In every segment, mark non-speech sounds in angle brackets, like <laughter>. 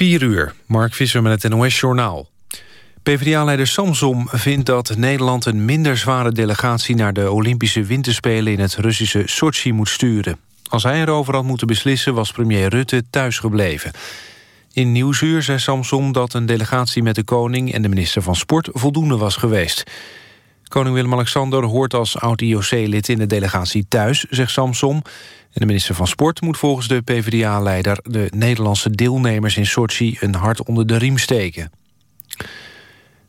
4 uur, Mark Visser met het NOS-journaal. PvdA-leider Samsom vindt dat Nederland een minder zware delegatie... naar de Olympische Winterspelen in het Russische Sochi moet sturen. Als hij erover had moeten beslissen, was premier Rutte thuisgebleven. In Nieuwsuur zei Samsom dat een delegatie met de koning... en de minister van Sport voldoende was geweest. Koning Willem-Alexander hoort als oud-IOC-lid in de delegatie thuis, zegt Samsom. En de minister van Sport moet volgens de PvdA-leider... de Nederlandse deelnemers in Sochi een hart onder de riem steken.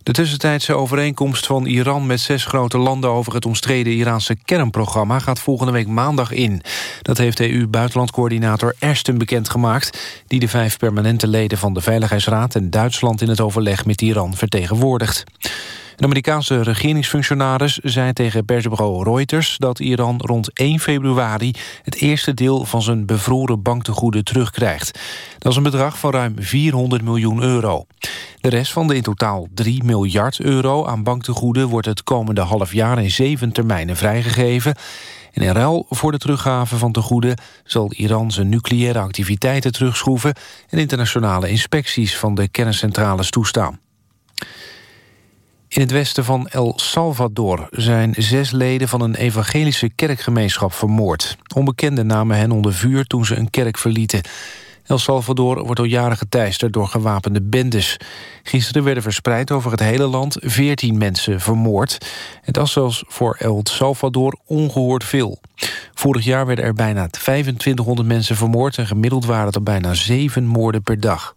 De tussentijdse overeenkomst van Iran met zes grote landen... over het omstreden Iraanse kernprogramma gaat volgende week maandag in. Dat heeft EU-buitenlandcoördinator Ashton bekendgemaakt... die de vijf permanente leden van de Veiligheidsraad... en Duitsland in het overleg met Iran vertegenwoordigt. Een Amerikaanse regeringsfunctionaris zei tegen persbureau Reuters... dat Iran rond 1 februari het eerste deel van zijn bevroren banktegoeden terugkrijgt. Dat is een bedrag van ruim 400 miljoen euro. De rest van de in totaal 3 miljard euro aan banktegoeden... wordt het komende half jaar in zeven termijnen vrijgegeven... En in ruil voor de teruggave van tegoeden zal Iran zijn nucleaire activiteiten terugschroeven en internationale inspecties van de kerncentrales toestaan. In het westen van El Salvador zijn zes leden van een evangelische kerkgemeenschap vermoord. Onbekenden namen hen onder vuur toen ze een kerk verlieten. El Salvador wordt al jaren geteisterd door gewapende bendes. Gisteren werden verspreid over het hele land 14 mensen vermoord. Het was zelfs voor El Salvador ongehoord veel. Vorig jaar werden er bijna 2500 mensen vermoord... en gemiddeld waren het er bijna zeven moorden per dag.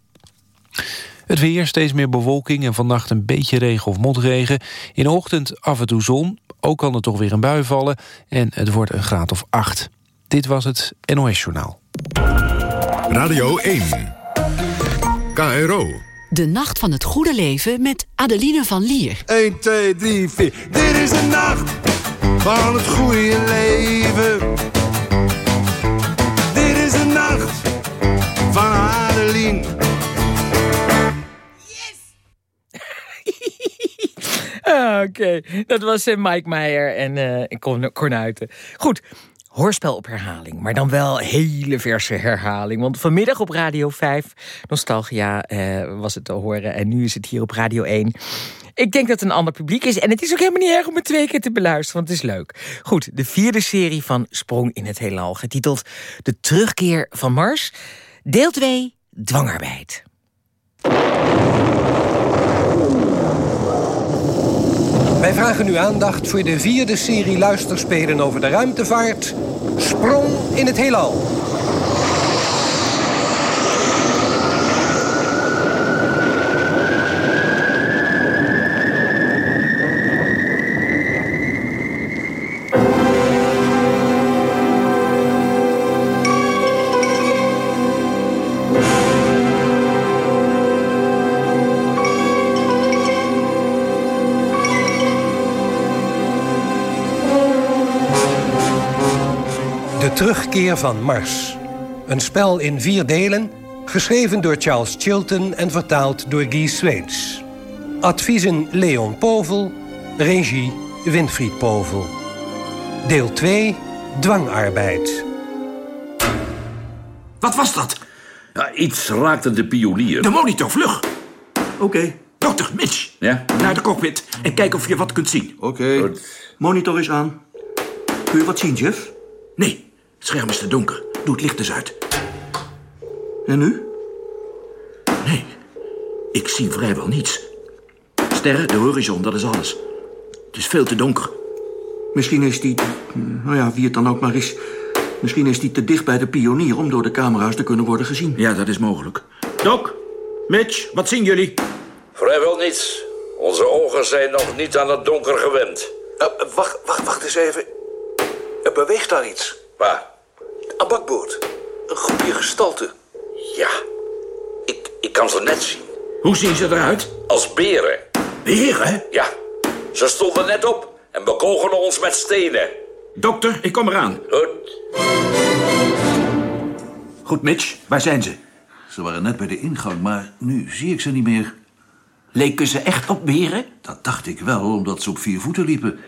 Het weer, steeds meer bewolking en vannacht een beetje regen of motregen. In de ochtend af en toe zon, ook kan er toch weer een bui vallen... en het wordt een graad of 8. Dit was het NOS Journaal. Radio 1. KRO. De Nacht van het Goede Leven met Adeline van Lier. 1, 2, 3, 4. Dit is de nacht van het goede leven. <laughs> Oké, dat was uh, Mike Meijer en uh, Corn Cornuiten. Goed, hoorspel op herhaling, maar dan wel hele verse herhaling. Want vanmiddag op Radio 5, Nostalgia, uh, was het te horen... en nu is het hier op Radio 1... Ik denk dat het een ander publiek is. En het is ook helemaal niet erg om het twee keer te beluisteren, want het is leuk. Goed, de vierde serie van Sprong in het Heelal, getiteld De Terugkeer van Mars. Deel 2, Dwangarbeid. Wij vragen uw aandacht voor de vierde serie luisterspelen over de ruimtevaart. Sprong in het heelal. Terugkeer van Mars. Een spel in vier delen, geschreven door Charles Chilton en vertaald door Guy Sweets. Adviezen Leon Povel, regie Winfried Povel. Deel 2, dwangarbeid. Wat was dat? Ja, iets raakte de pionier. De monitor, vlug. Oké. Dokter, Mitch. Ja? Naar de cockpit en kijk of je wat kunt zien. Oké. Monitor is aan. Kun je wat zien, Jeff? Nee, het scherm is te donker. Doe het licht eens uit. En nu? Nee, ik zie vrijwel niets. Sterren, de horizon, dat is alles. Het is veel te donker. Misschien is die, nou ja, wie het dan ook maar is... Misschien is die te dicht bij de pionier om door de camera's te kunnen worden gezien. Ja, dat is mogelijk. Doc, Mitch, wat zien jullie? Vrijwel niets. Onze ogen zijn nog niet aan het donker gewend. Uh, wacht, wacht, wacht eens even. Er beweegt daar iets. Waar? Aan bakboord. Een groepje gestalte. Ja, ik, ik kan ze net zien. Hoe zien ze eruit? Als beren. Beren? Ja, ze stonden net op en bekogelden ons met stenen. Dokter, ik kom eraan. Goed. Goed, Mitch, waar zijn ze? Ze waren net bij de ingang, maar nu zie ik ze niet meer. Leken ze echt op beren? Dat dacht ik wel, omdat ze op vier voeten liepen.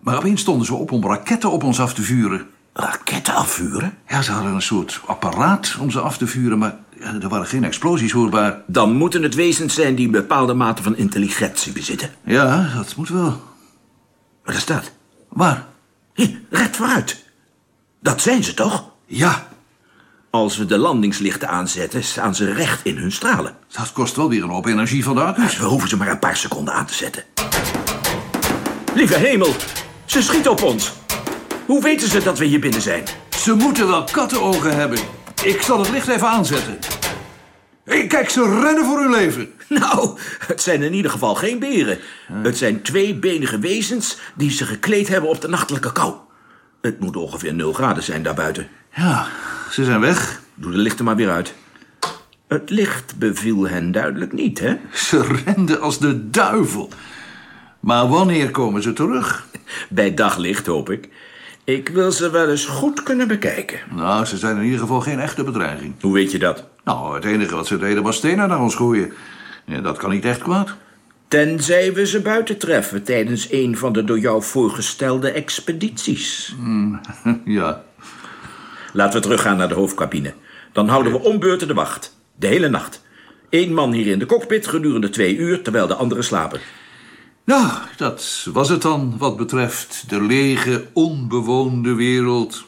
Maar opeens stonden ze op om raketten op ons af te vuren. Raketten afvuren? Ja, ze hadden een soort apparaat om ze af te vuren, maar er waren geen explosies hoorbaar. Dan moeten het wezens zijn die een bepaalde mate van intelligentie bezitten. Ja, dat moet wel. Wat is dat? Waar? Hier, recht vooruit. Dat zijn ze toch? Ja. Als we de landingslichten aanzetten, staan ze recht in hun stralen. Dat kost wel weer een hoop energie van de accu's. We hoeven ze maar een paar seconden aan te zetten. Lieve hemel, ze schieten op ons. Hoe weten ze dat we hier binnen zijn? Ze moeten wel kattenogen hebben. Ik zal het licht even aanzetten. Hey, kijk, ze rennen voor hun leven. <laughs> Nou, het zijn in ieder geval geen beren. Het zijn tweebenige wezens die zich gekleed hebben op de nachtelijke kou. Het moet ongeveer 0 graden zijn daarbuiten. Ja, ze zijn weg. Doe de lichten maar weer uit. Het licht beviel hen duidelijk niet, hè? <laughs> Ze renden als de duivel. Maar wanneer komen ze terug? Bij daglicht, hoop ik. Ik wil ze wel eens goed kunnen bekijken. Nou, ze zijn in ieder geval geen echte bedreiging. Hoe weet je dat? Nou, het enige wat ze deden was stenen naar ons gooien. Ja, dat kan niet echt kwaad. Tenzij we ze buiten treffen tijdens een van de door jou voorgestelde expedities. Hmm, <laughs> ja. Laten we teruggaan naar de hoofdcabine. Dan houden we ombeurten de wacht. De hele nacht. Eén man hier in de cockpit gedurende twee uur, terwijl de anderen slapen. Nou, dat was het dan wat betreft de lege, onbewoonde wereld.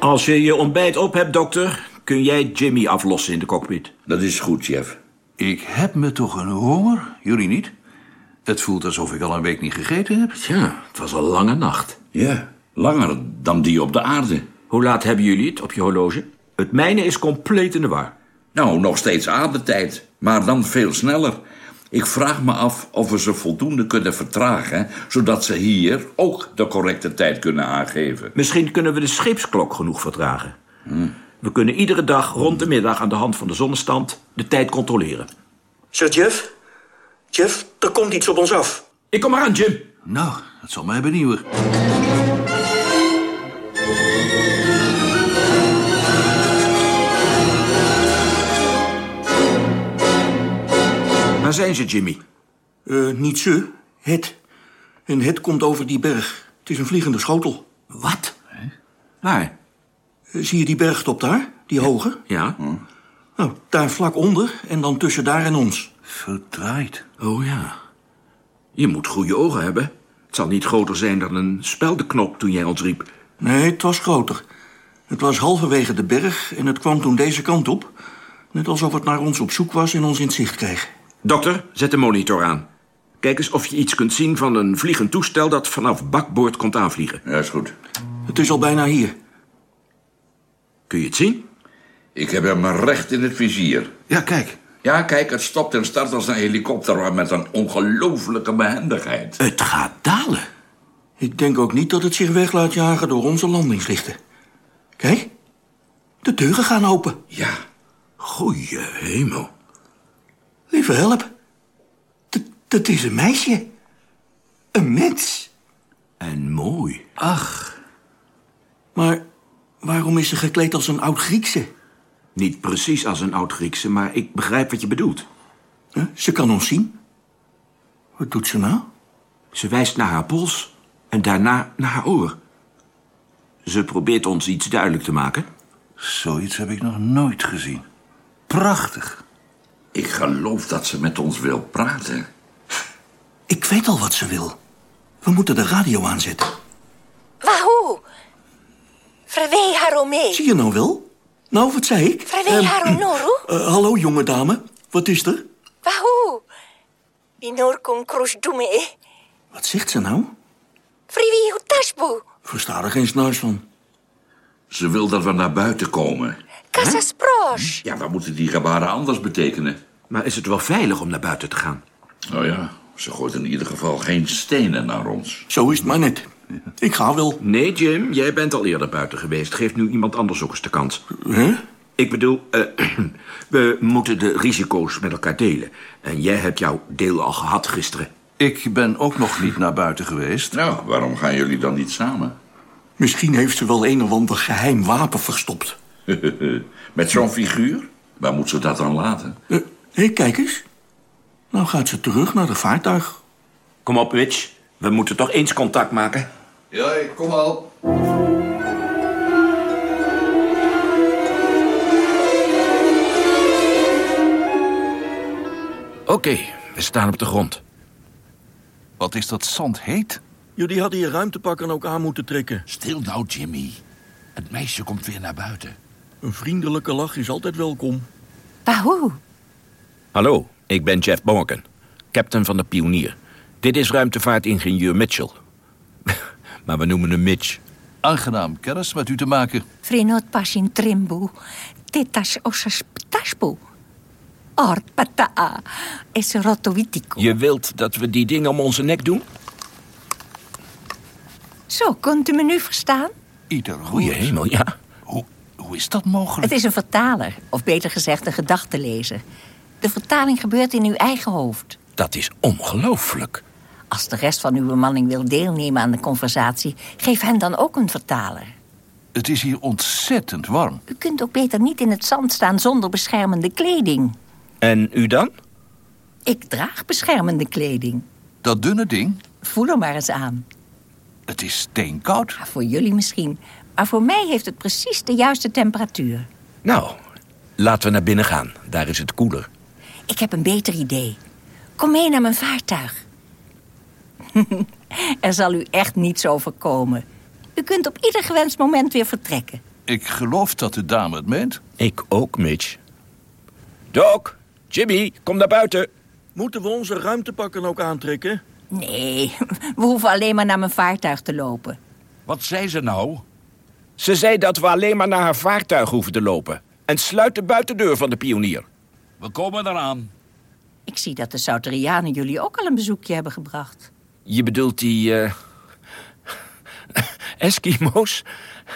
Als je je ontbijt op hebt, dokter, kun jij Jimmy aflossen in de cockpit. Dat is goed, chef. Ik heb me toch een honger, jullie niet? Het voelt alsof ik al een week niet gegeten heb. Ja, het was een lange nacht. Ja, langer dan die op de aarde. Hoe laat hebben jullie het op je horloge? Het mijne is compleet in de war. Nou, nog steeds aardetijd, maar dan veel sneller. Ik vraag me af of we ze voldoende kunnen vertragen... zodat ze hier ook de correcte tijd kunnen aangeven. Misschien kunnen we de scheepsklok genoeg vertragen. We kunnen iedere dag rond de middag aan de hand van de zonnestand de tijd controleren. Sir Jeff? Jeff, er komt iets op ons af. Ik kom eraan, Jim. Nou, dat zal mij benieuwen. Waar zijn ze, Jimmy? Eh, niet ze, het. En het komt over die berg. Het is een vliegende schotel. Wat? Waar? Eh, zie je die bergtop daar? Die hoge? Ja. Nou, daar vlak onder en dan tussen daar en ons. Verdraaid. Oh ja. Je moet goede ogen hebben. Het zal niet groter zijn dan een speldenknop toen jij ons riep. Nee, het was groter. Het was halverwege de berg en het kwam toen deze kant op. Net alsof het naar ons op zoek was en ons in het zicht kreeg. Dokter, zet de monitor aan. Kijk eens of je iets kunt zien van een vliegend toestel dat vanaf bakboord komt aanvliegen. Ja, is goed. Het is al bijna hier. Kun je het zien? Ik heb hem recht in het vizier. Ja, kijk. Ja, kijk, het stopt en start als een helikopter... maar met een ongelofelijke behendigheid. Het gaat dalen. Ik denk ook niet dat het zich weg laat jagen door onze landingslichten. Kijk, de deuren gaan open. Ja. Goeie hemel. Lieve help. D- Dat is een meisje. Een mens. En mooi. Ach, Maar waarom is ze gekleed als een oud-Griekse? Niet precies als een oud-Griekse, maar ik begrijp wat je bedoelt. Huh? Ze kan ons zien. Wat doet ze nou? Ze wijst naar haar pols en daarna naar haar oor. Ze probeert ons iets duidelijk te maken. zoiets heb ik nog nooit gezien. Prachtig. Ik geloof dat ze met ons wil praten. Ik weet al wat ze wil. We moeten de radio aanzetten. Wahoo! Frewee Harome. Zie je nou wel? Nou, wat zei ik? Frewee Ehm, Haronoru. <clears throat> eh, hallo, jonge dame. Wat is er? Wahoo! Binor kon krusdume. Wat zegt ze nou? Friwi hutasbu. Versta er geen snuis van. Ze wil dat we naar buiten komen. Kasasprosh. Ja, wat moeten die gebaren anders betekenen? Maar is het wel veilig om naar buiten te gaan? Nou ja, ze gooit in ieder geval geen stenen naar ons. Zo is het maar net. Ik ga wel. Nee, Jim, jij bent al eerder buiten geweest. Geef nu iemand anders ook eens de kans. Huh? Ik bedoel, eh, <clears throat> we moeten de risico's met elkaar delen. En jij hebt jouw deel al gehad gisteren. Ik ben ook nog niet naar buiten geweest. Nou, waarom gaan jullie dan niet samen? Misschien heeft ze wel een of ander geheim wapen verstopt. <laughs> Met zo'n figuur? Waar moet ze dat dan laten? Hé, kijk eens. Nou gaat ze terug naar het vaartuig. Kom op, Mitch. We moeten toch eens contact maken? Ja, ik kom al. Oké, we staan op de grond. Wat is dat zand heet? Jullie hadden je ruimtepakken ook aan moeten trekken. Stil nou, Jimmy. Het meisje komt weer naar buiten. Een vriendelijke lach is altijd welkom. Wahoo. Hallo, ik ben Jeff Morgan, captain van de Pionier. Dit is ruimtevaartingenieur Mitchell. <laughs> maar we noemen hem Mitch. Aangenaam kennis met u te maken. Frenot pasin trimbu. Tetas osas ptasbu. Ort pataa. Es rotovitico. Je wilt dat we die dingen om onze nek doen? Zo, kunt u me nu verstaan? Ieder Goeie hemel, ja. Hoe, is dat mogelijk? Het is een vertaler, of beter gezegd een gedachtenlezer. De vertaling gebeurt in uw eigen hoofd. Dat is ongelooflijk. Als de rest van uw bemanning wil deelnemen aan de conversatie, geef hen dan ook een vertaler. Het is hier ontzettend warm. U kunt ook beter niet in het zand staan zonder beschermende kleding. En u dan? Ik draag beschermende kleding. Dat dunne ding, Voel er maar eens aan. Het is steenkoud. Ja, voor jullie misschien, maar voor mij heeft het precies de juiste temperatuur. Nou, laten we naar binnen gaan. Daar is het koeler. Ik heb een beter idee. Kom mee naar mijn vaartuig. <laughs> er zal u echt niets overkomen. U kunt op ieder gewenst moment weer vertrekken. Ik geloof dat de dame het meent. Ik ook, Mitch. Doc, Jimmy, kom naar buiten. Moeten we onze ruimtepakken ook aantrekken? Nee, we hoeven alleen maar naar mijn vaartuig te lopen. Wat zei ze nou? Ze zei dat we alleen maar naar haar vaartuig hoeven te lopen. En sluit de buitendeur van de pionier. We komen eraan. Ik zie dat de Souterianen jullie ook al een bezoekje hebben gebracht. Je bedoelt die... eh <laughs> Eskimo's?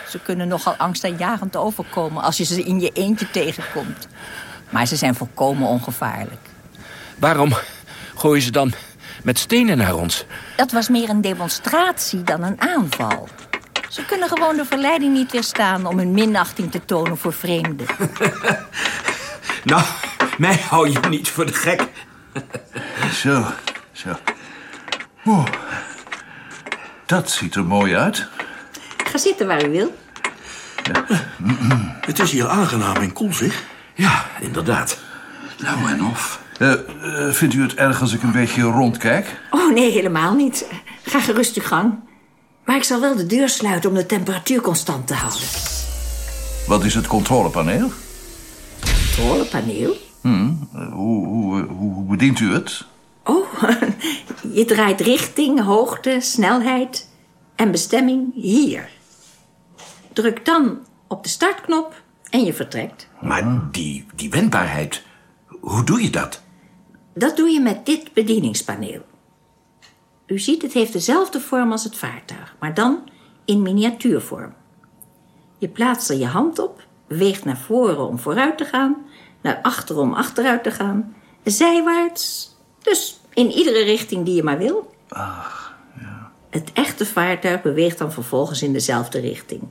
Ze kunnen nogal angstaanjagend overkomen als je ze in je eentje tegenkomt. Maar ze zijn volkomen ongevaarlijk. Waarom gooien ze dan met stenen naar ons? Dat was meer een demonstratie dan een aanval. Ze kunnen gewoon de verleiding niet weerstaan om hun minachting te tonen voor vreemden. <laughs> Nou, mij hou je niet voor de gek. <laughs> Zo, zo. Oeh. Dat ziet er mooi uit. Ga zitten waar u wil. Het is hier aangenaam en koel, zeg. Ja, inderdaad. Nou en of. Eh, eh, vindt u het erg als ik een beetje rondkijk? Oh, nee, helemaal niet. Ga gerust uw gang. Maar ik zal wel de deur sluiten om de temperatuur constant te houden. Wat is het controlepaneel? Controlepaneel? Hmm, eh, hoe, hoe bedient u het? Oh, <laughs> je draait richting, hoogte, snelheid en bestemming hier. Druk dan op de startknop en je vertrekt. Maar die, die wendbaarheid, hoe doe je dat? Dat doe je met dit bedieningspaneel. U ziet, het heeft dezelfde vorm als het vaartuig, maar dan in miniatuurvorm. Je plaatst er je hand op, beweegt naar voren om vooruit te gaan, naar achter om achteruit te gaan, zijwaarts, dus in iedere richting die je maar wil. Het echte vaartuig beweegt dan vervolgens in dezelfde richting.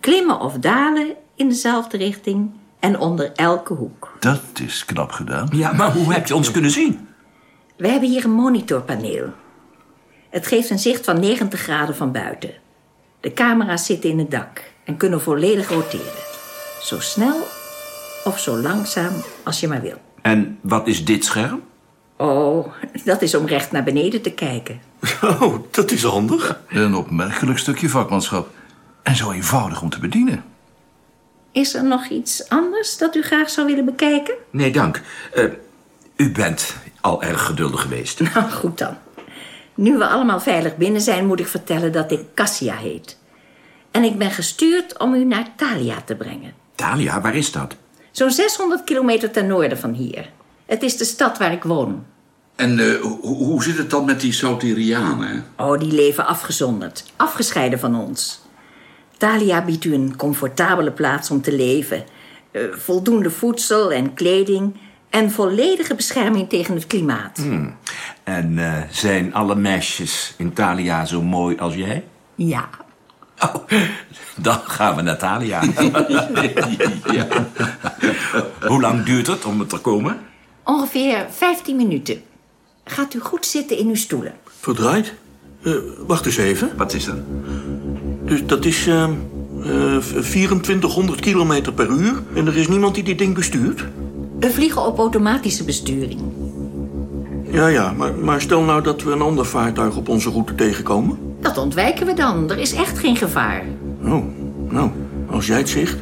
Klimmen of dalen in dezelfde richting en onder elke hoek. Dat is knap gedaan. Ja, maar hoe heb je ons kunnen zien? We hebben hier een monitorpaneel. Het geeft een zicht van 90 graden van buiten. De camera's zitten in het dak en kunnen volledig roteren. Zo snel of zo langzaam als je maar wil. En wat is dit scherm? Oh, dat is om recht naar beneden te kijken. Oh, dat is handig. Een opmerkelijk stukje vakmanschap. En zo eenvoudig om te bedienen. Is er nog iets anders dat u graag zou willen bekijken? Nee, dank. Eh, u bent al erg geduldig geweest. <laughs> Nou, goed dan. Nu we allemaal veilig binnen zijn, moet ik vertellen dat ik Cassia heet. En ik ben gestuurd om u naar Thalia te brengen. Talia, waar is dat? Zo'n 600 kilometer ten noorden van hier. Het is de stad waar ik woon. En eh, hoe, zit het dan met die Soutirianen? Oh, die leven afgezonderd, afgescheiden van ons. Thalia biedt u een comfortabele plaats om te leven. Eh, voldoende voedsel en kleding en volledige bescherming tegen het klimaat. Hmm. En eh, zijn alle meisjes in Talia zo mooi als jij? Ja. Oh, dan gaan we naar Talia. <laughs> ja. Hoe lang duurt het om er te komen? Ongeveer 15 minuten. Gaat u goed zitten in uw stoelen. Verdraaid? Eh, wacht eens even. Wat is dat? Dus dat is eh, eh, 2400 kilometer per uur. En er is niemand die dit ding bestuurt? We vliegen op automatische besturing. Ja, ja, maar, maar stel nou dat we een ander vaartuig op onze route tegenkomen. Dat ontwijken we dan. Er is echt geen gevaar. Oh, nou, als jij het zegt.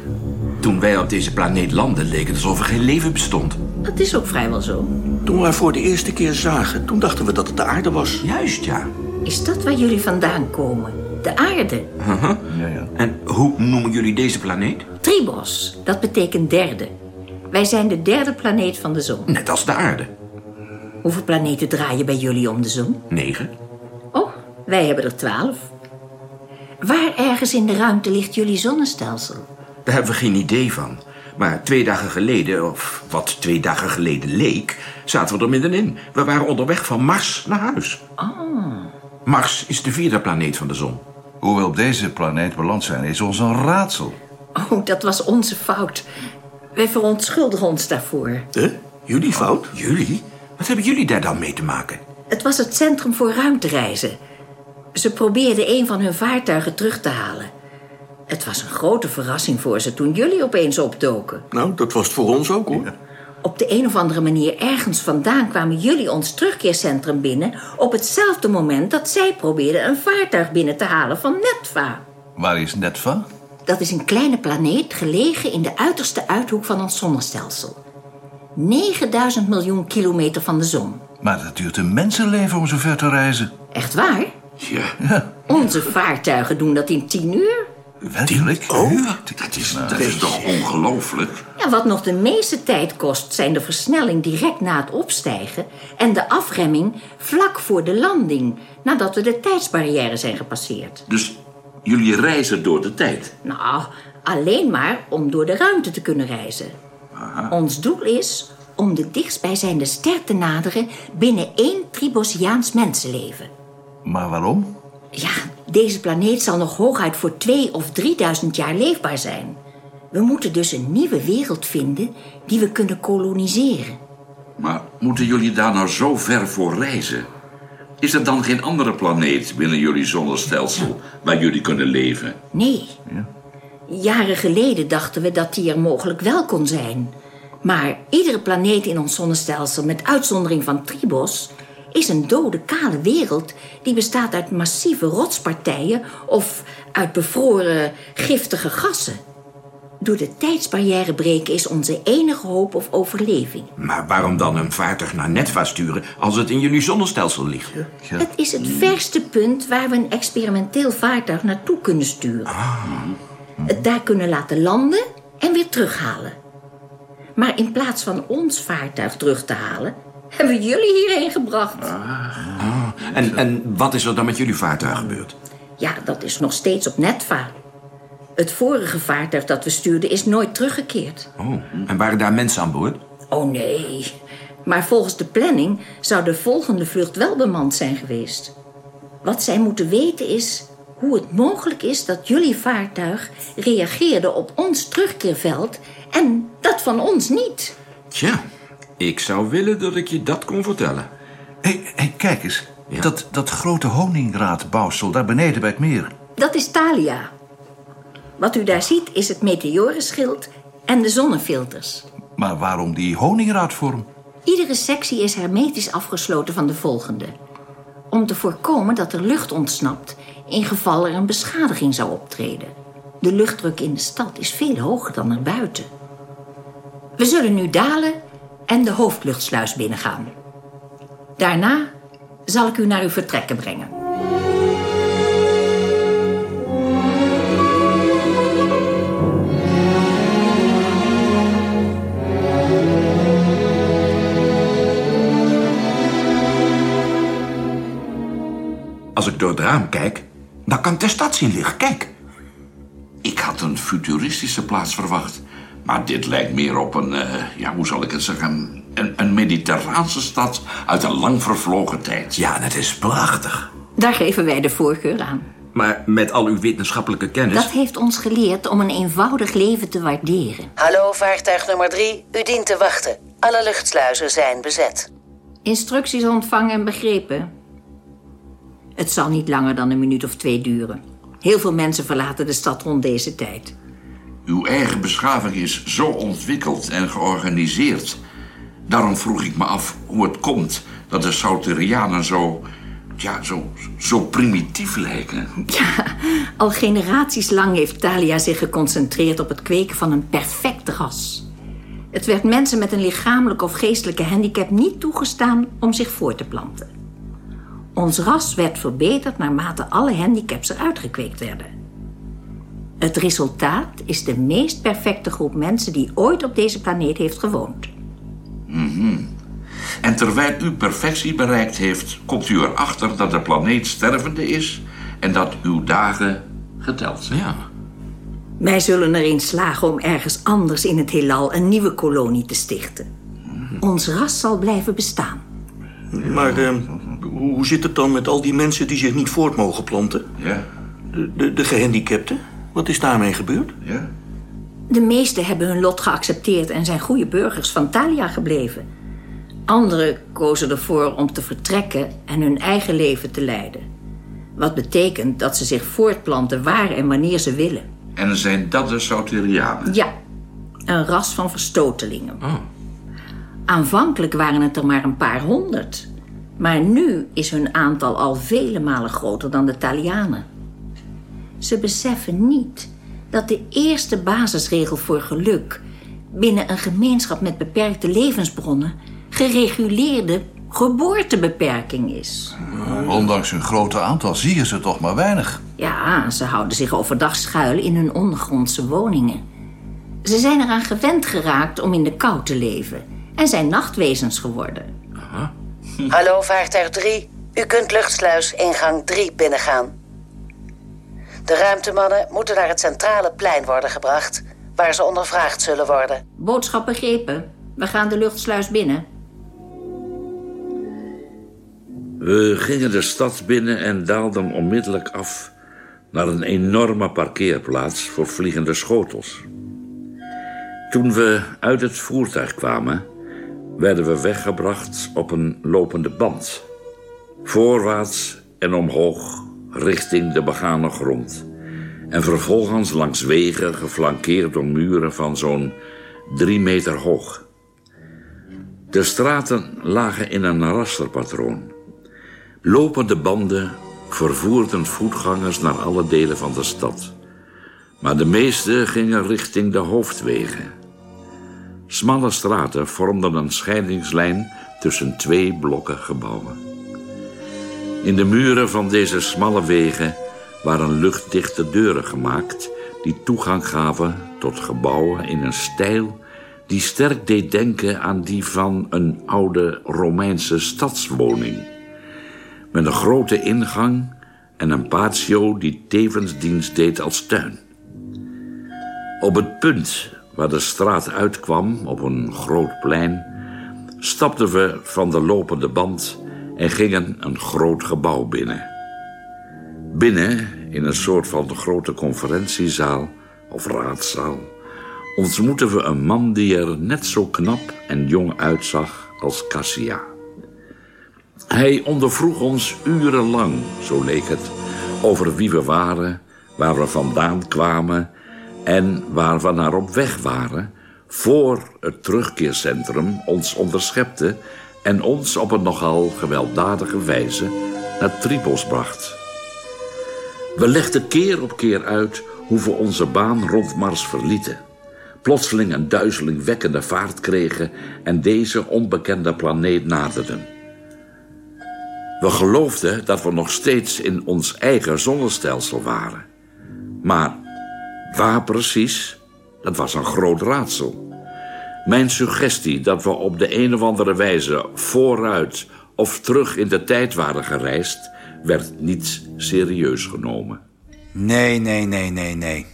Toen wij op deze planeet landden, leek het alsof er geen leven bestond. Dat is ook vrijwel zo. Toen haar voor de eerste keer zagen, toen dachten we dat het de aarde was. Juist, ja. Is dat waar jullie vandaan komen? De aarde. Ja, ja. En hoe noemen jullie deze planeet? Tribos. Dat betekent derde. Wij zijn de derde planeet van de zon. Net als de aarde. Hoeveel planeten draaien bij jullie om de zon? Negen. Oh, wij hebben er twaalf. Waar ergens in de ruimte ligt jullie zonnestelsel? Daar hebben we geen idee van. Maar twee dagen geleden, of wat twee dagen geleden leek, zaten we er middenin. We waren onderweg van Mars naar huis. Oh. Mars is de vierde planeet van de zon. Hoe we op deze planeet beland zijn, is ons een raadsel. Oh, dat was onze fout. Wij verontschuldigen ons daarvoor. Hè? Jullie fout? Jullie? Wat hebben jullie daar dan mee te maken? Het was het Centrum voor Ruimtereizen. Ze probeerden een van hun vaartuigen terug te halen. Het was een grote verrassing voor ze toen jullie opeens opdoken. Nou, dat was het voor ons ook, hoor. Op de een of andere manier ergens vandaan kwamen jullie ons terugkeercentrum binnen... op hetzelfde moment dat zij probeerden een vaartuig binnen te halen van Netva. Waar is Netva? Dat is een kleine planeet gelegen in de uiterste uithoek van ons zonnestelsel. 9000 miljoen kilometer van de zon. Maar het duurt een mensenleven om zo ver te reizen. Echt waar? Ja. Onze vaartuigen doen dat in 10 uur. Werkelijk? Oh, dat is, dat is toch ongelooflijk? Ja, wat nog de meeste tijd kost, zijn de versnelling direct na het opstijgen en de afremming vlak voor de landing, nadat we de tijdsbarrière zijn gepasseerd. Dus jullie reizen door de tijd? Nou, alleen maar om door de ruimte te kunnen reizen. Ons doel is om de dichtstbijzijnde ster te naderen binnen één Tribosiaans mensenleven. Maar waarom? Ja, deze planeet zal nog hooguit voor twee of drieduizend jaar leefbaar zijn. We moeten dus een nieuwe wereld vinden die we kunnen koloniseren. Maar moeten jullie daar nou zo ver voor reizen? Is er dan geen andere planeet binnen jullie zonnestelsel waar jullie kunnen leven? Nee. Jaren geleden dachten we dat die er mogelijk wel kon zijn. Maar iedere planeet in ons zonnestelsel, met uitzondering van Tribos, is een dode, kale wereld die bestaat uit massieve rotspartijen of uit bevroren, giftige gassen. Door de tijdsbarrière breken is onze enige hoop op overleving. Maar waarom dan een vaartuig naar Netva sturen als het in jullie zonnestelsel ligt? Het is het verste punt waar we een experimenteel vaartuig naartoe kunnen sturen. Het daar kunnen laten landen en weer terughalen. Maar in plaats van ons vaartuig terug te halen, hebben we jullie hierheen gebracht. Ah, en, en wat is er dan met jullie vaartuig gebeurd? Ja, dat is nog steeds op Netva. Het vorige vaartuig dat we stuurden is nooit teruggekeerd. Oh, en waren daar mensen aan boord? Oh nee. Maar volgens de planning zou de volgende vlucht wel bemand zijn geweest. Wat zij moeten weten is hoe het mogelijk is dat jullie vaartuig reageerde op ons terugkeerveld en dat van ons niet. Tja, ik zou willen dat ik je dat kon vertellen. Hé, hey, kijk eens. Dat, dat grote honingraadbouwsel daar beneden bij het meer. Dat is Thalia. Wat u daar ziet is het meteorenschild en de zonnefilters. Maar waarom die honingraadvorm? Iedere sectie is hermetisch afgesloten van de volgende. Om te voorkomen dat er lucht ontsnapt in geval er een beschadiging zou optreden. De luchtdruk in de stad is veel hoger dan er buiten. We zullen nu dalen en de hoofdluchtsluis binnengaan. Daarna zal ik u naar uw vertrekken brengen. Als ik door het raam kijk, dan kan ik de stad zien liggen. Kijk. Ik had een futuristische plaats verwacht. Maar dit lijkt meer op een, eh, ja, hoe zal ik het zeggen... Een, een mediterraanse stad uit een lang vervlogen tijd. Ja, het is prachtig. Daar geven wij de voorkeur aan. Maar met al uw wetenschappelijke kennis... Dat heeft ons geleerd om een eenvoudig leven te waarderen. Hallo, vaartuig nummer drie. U dient te wachten. Alle luchtsluizen zijn bezet. Instructies ontvangen en begrepen. Het zal niet langer dan een minuut of twee duren. Heel veel mensen verlaten de stad rond deze tijd. Uw eigen beschaving is zo ontwikkeld en georganiseerd. Daarom vroeg ik me af hoe het komt dat de Sauterianen zo... Ja, zo, zo primitief lijken. Ja, al generaties lang heeft Thalia zich geconcentreerd op het kweken van een perfect ras. Het werd mensen met een lichamelijke of geestelijke handicap niet toegestaan om zich voor te planten. Ons ras werd verbeterd naarmate alle handicaps eruit gekweekt werden. Het resultaat is de meest perfecte groep mensen die ooit op deze planeet heeft gewoond. Mhm. En terwijl u perfectie bereikt heeft, komt u erachter dat de planeet stervende is en dat uw dagen geteld zijn. Ja. Wij zullen erin slagen om ergens anders in het heelal een nieuwe kolonie te stichten. Ons ras zal blijven bestaan. Maar eh, hoe zit het dan met al die mensen die zich niet voort mogen planten? Ja. De, de, de gehandicapten? Wat is daarmee gebeurd? Ja. De meesten hebben hun lot geaccepteerd en zijn goede burgers van Thalia gebleven. Anderen kozen ervoor om te vertrekken en hun eigen leven te leiden. Wat betekent dat ze zich voortplanten waar en wanneer ze willen. En zijn dat de Sauterianen? Ja, een ras van verstotelingen. Aanvankelijk waren het er maar een paar honderd. Maar nu is hun aantal al vele malen groter dan de Talianen. Ze beseffen niet dat de eerste basisregel voor geluk binnen een gemeenschap met beperkte levensbronnen gereguleerde geboortebeperking is. Ondanks hun grote aantal zie je ze toch maar weinig. Ja, ze houden zich overdag schuil in hun ondergrondse woningen. Ze zijn eraan gewend geraakt om in de kou te leven en zijn nachtwezens geworden. Hallo, vaartuig 3. U kunt luchtsluis ingang 3 binnengaan. De ruimtemannen moeten naar het centrale plein worden gebracht... waar ze ondervraagd zullen worden. Boodschap begrepen. We gaan de luchtsluis binnen. We gingen de stad binnen en daalden onmiddellijk af naar een enorme parkeerplaats voor vliegende schotels. Toen we uit het voertuig kwamen, werden we weggebracht op een lopende band. Voorwaarts en omhoog richting de begane grond. En vervolgens langs wegen geflankeerd door muren van zo'n drie meter hoog. De straten lagen in een rasterpatroon. Lopende banden vervoerden voetgangers naar alle delen van de stad. Maar de meeste gingen richting de hoofdwegen. Smalle straten vormden een scheidingslijn tussen twee blokken gebouwen. In de muren van deze smalle wegen waren luchtdichte deuren gemaakt... die toegang gaven tot gebouwen in een stijl... die sterk deed denken aan die van een oude Romeinse stadswoning. Met een grote ingang en een patio die tevens dienst deed als tuin. Op het punt waar de straat uitkwam, op een groot plein... stapten we van de lopende band en gingen een groot gebouw binnen. Binnen, in een soort van grote conferentiezaal of raadzaal... ontmoetten we een man die er net zo knap en jong uitzag als Cassia. Hij ondervroeg ons urenlang, zo leek het... over wie we waren, waar we vandaan kwamen... en waar we naar op weg waren... voor het terugkeercentrum ons onderschepte... en ons op een nogal gewelddadige wijze naar Tripos bracht. We legden keer op keer uit hoe we onze baan rond Mars verlieten. Plotseling een duizelingwekkende vaart kregen... en deze onbekende planeet naderden. We geloofden dat we nog steeds in ons eigen zonnestelsel waren. Maar waar precies, dat was een groot raadsel. Mijn suggestie dat we op de een of andere wijze vooruit of terug in de tijd waren gereisd... werd niet serieus genomen. Nee, nee, nee, nee, nee.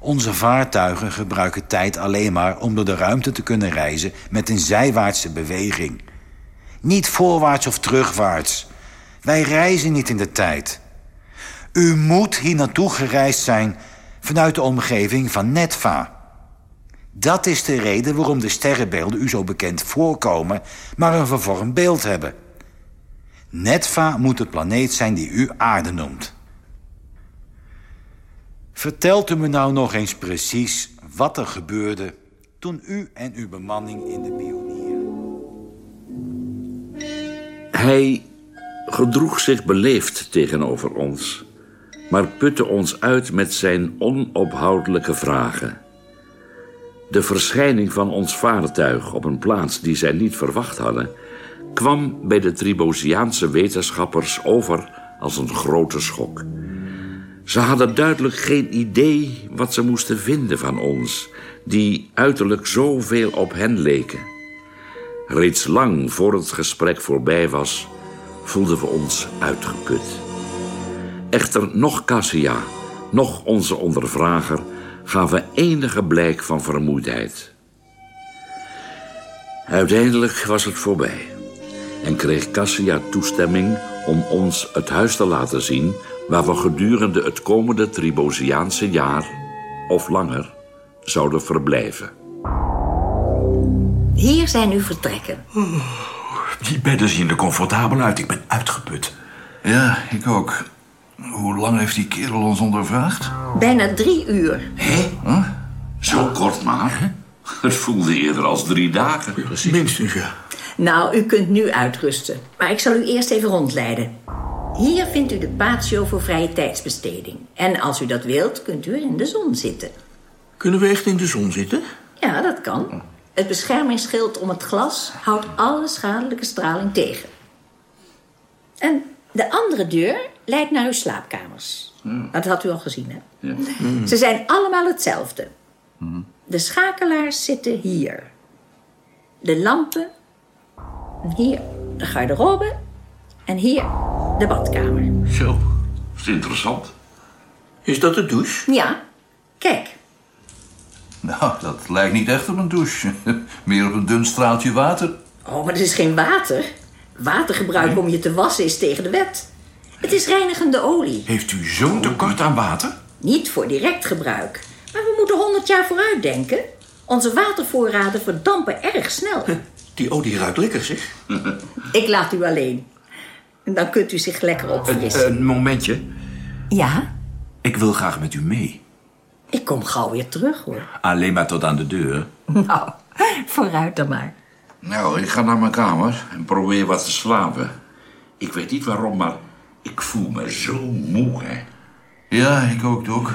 Onze vaartuigen gebruiken tijd alleen maar om door de ruimte te kunnen reizen met een zijwaartse beweging. Niet voorwaarts of terugwaarts. Wij reizen niet in de tijd. U moet hier naartoe gereisd zijn vanuit de omgeving van Netva. Dat is de reden waarom de sterrenbeelden u zo bekend voorkomen... maar een vervormd beeld hebben. Netva moet de planeet zijn die u aarde noemt. Vertelt u me nou nog eens precies wat er gebeurde... toen u en uw bemanning in de pionier... Hij gedroeg zich beleefd tegenover ons... maar putte ons uit met zijn onophoudelijke vragen. De verschijning van ons vaartuig op een plaats die zij niet verwacht hadden... kwam bij de Tribosiaanse wetenschappers over als een grote schok. Ze hadden duidelijk geen idee wat ze moesten vinden van ons... die uiterlijk zoveel op hen leken. Reeds lang voor het gesprek voorbij was, voelden we ons uitgeput. Echter nog Cassia, nog onze ondervrager gaven enige blijk van vermoeidheid. Uiteindelijk was het voorbij en kreeg Cassia toestemming om ons het huis te laten zien waar we gedurende het komende Tribosiaanse jaar, of langer, zouden verblijven. Hier zijn uw vertrekken. Die bedden zien er comfortabel uit. Ik ben uitgeput. Ja, ik ook. Hoe lang heeft die kerel ons ondervraagd? Bijna drie uur. Hé? Zo kort maar. Het voelde eerder als drie dagen. Minstens, ja. Nou, u kunt nu uitrusten. Maar ik zal u eerst even rondleiden. Hier vindt u de patio voor vrije tijdsbesteding. En als u dat wilt, kunt u in de zon zitten. Kunnen we echt in de zon zitten? Ja, dat kan. Het beschermingsschild om het glas houdt alle schadelijke straling tegen. En de andere deur leidt naar uw slaapkamers. Dat had u al gezien, hè? Ja. Ze zijn allemaal hetzelfde. De schakelaars zitten hier. De lampen. Hier de garderobe. En hier de badkamer. Zo, dat is interessant. Is dat de douche? Ja, kijk. Nou, dat lijkt niet echt op een douche. <laughs> Meer op een dun straaltje water. Oh, maar het is geen water. Watergebruik om je te wassen is tegen de wet. Het is reinigende olie. Heeft u zo'n tekort aan water? Niet voor direct gebruik. Maar we moeten 100 jaar vooruit denken. Onze watervoorraden verdampen erg snel. Die olie ruikt lekker, zeg. <laughs> Ik laat u alleen. En dan kunt u zich lekker Een, opfrissen. een momentje. Ja, Ik wil graag met u mee. ik kom gauw weer terug, hoor. Alleen maar tot aan de deur. Nou, vooruit dan maar. Nou, ik ga naar mijn kamer en probeer wat te slapen. Ik weet niet waarom, maar ik voel me zo moe, hè. Ja, ik ook, Doc.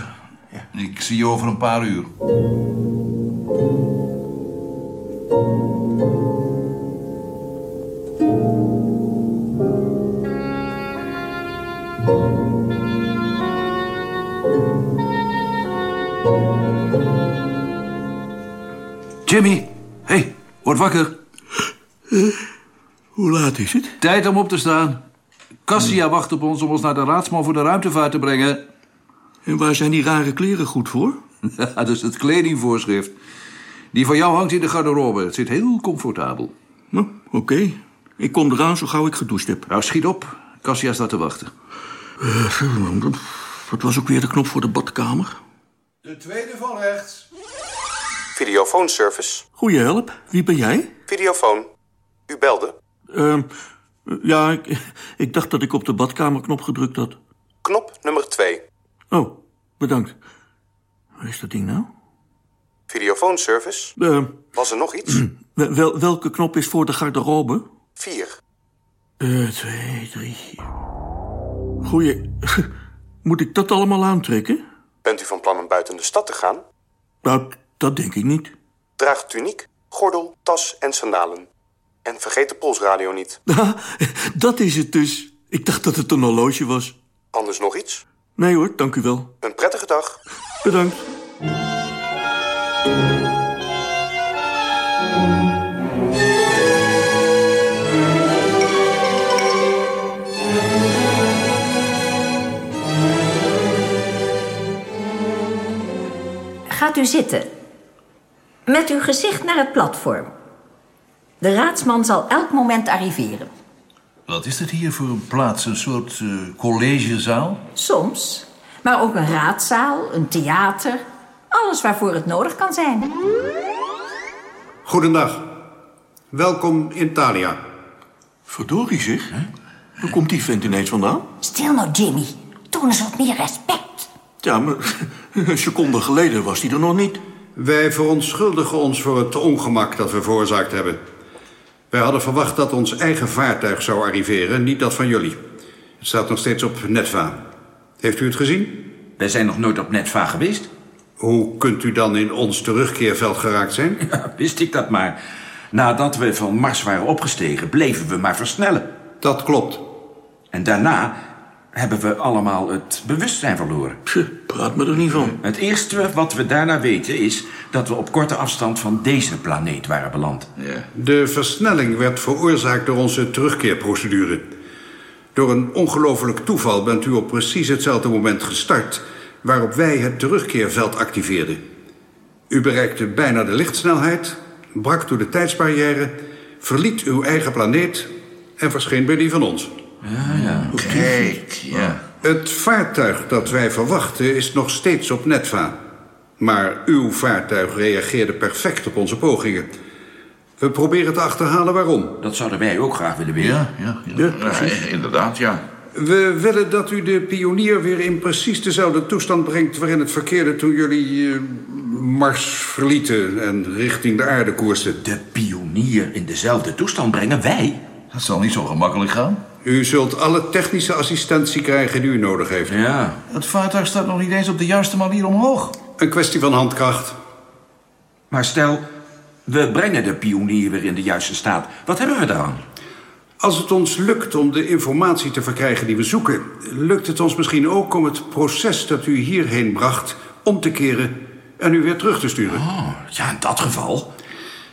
Ik zie je over een paar uur. Jimmy, hey, word wakker. Hoe laat is het? Tijd om op te staan. Cassia wacht op ons om ons naar de raadsman voor de ruimtevaart te brengen. En waar zijn die rare kleren goed voor? <laughs> dat is het kledingvoorschrift. Die van jou hangt in de garderobe. Het zit heel comfortabel. Nou, oké. Ik kom eraan zo gauw ik gedoucht heb. Nou, schiet op. Cassia staat te wachten. Eh, wat was ook weer de knop voor de badkamer? De tweede van rechts. Videofoonservice. Goeie help. Wie ben jij? Videofoon. U belde. Ehm, ja, ik, ik dacht dat ik op de badkamerknop gedrukt had. Knop nummer 2. Oh, bedankt. Waar is dat ding nou? Videofoonservice. Ehm, Was er nog iets? <clears throat> wel- wel, welke knop is voor de garderobe? 4. Eh, twee, drie. Goeie. <laughs> Moet ik dat allemaal aantrekken? Bent u van plan om buiten de stad te gaan? Nou, dat denk ik niet. Draag tuniek, gordel, tas en sandalen. En vergeet de polsradio niet. <laughs> dat is het dus. Ik dacht dat het een horloge was. Anders nog iets? Nee hoor, dank u wel. Een prettige dag. Bedankt. Gaat u zitten. Met uw gezicht naar het platform. De raadsman zal elk moment arriveren. Wat is dit hier voor een plaats? Een soort eh, collegezaal? Soms. Maar ook een raadzaal, een theater. Alles waarvoor het nodig kan zijn. Goedendag. Welkom in Thalia. Verdorie zeg. Waar komt die vent ineens vandaan? Stil nou, Jimmy. Toon eens wat meer respect. Ja, maar <laughs> een seconde geleden was hij er nog niet. Wij verontschuldigen ons voor het ongemak dat we veroorzaakt hebben. Wij hadden verwacht dat ons eigen vaartuig zou arriveren, niet dat van jullie. Het staat nog steeds op Netva. Heeft u het gezien? Wij zijn nog nooit op Netva geweest. Hoe kunt u dan in ons terugkeerveld geraakt zijn? <laughs> Ja, wist ik dat maar. Nadat we van Mars waren opgestegen, bleven we maar versnellen. Dat klopt. En daarna hebben we allemaal het bewustzijn verloren. Pje, praat me er niet van. Het eerste wat we daarna weten is dat we op korte afstand van deze planeet waren beland. Ja. De versnelling werd veroorzaakt door onze terugkeerprocedure. Door een ongelofelijk toeval bent u op precies hetzelfde moment gestart... waarop wij het terugkeerveld activeerden. U bereikte bijna de lichtsnelheid, brak door de tijdsbarrière... verliet uw eigen planeet en verscheen bij die van ons. Ja, ja. Kijk, ja. Het vaartuig dat wij verwachten is nog steeds op Netva. Maar uw vaartuig reageerde perfect op onze pogingen. We proberen te achterhalen waarom. Dat zouden wij ook graag willen weten. Ja, ja, ja. precies. inderdaad, ja. We willen dat u de pionier weer in precies dezelfde toestand brengt... waarin het verkeerde toen jullie eh, Mars verlieten en richting de aarde koersten. De pionier in dezelfde toestand brengen wij? Dat zal niet zo gemakkelijk gaan. U zult alle technische assistentie krijgen die u nodig heeft. Ja. Het vaartuig staat nog niet eens op de juiste manier omhoog. Een kwestie van handkracht. Maar stel, we brengen de pionier weer in de juiste staat. Wat hebben we daaraan? Als het ons lukt om de informatie te verkrijgen die we zoeken... lukt het ons misschien ook om het proces dat u hierheen bracht... om te keren en u weer terug te sturen. Oh, ja, in dat geval.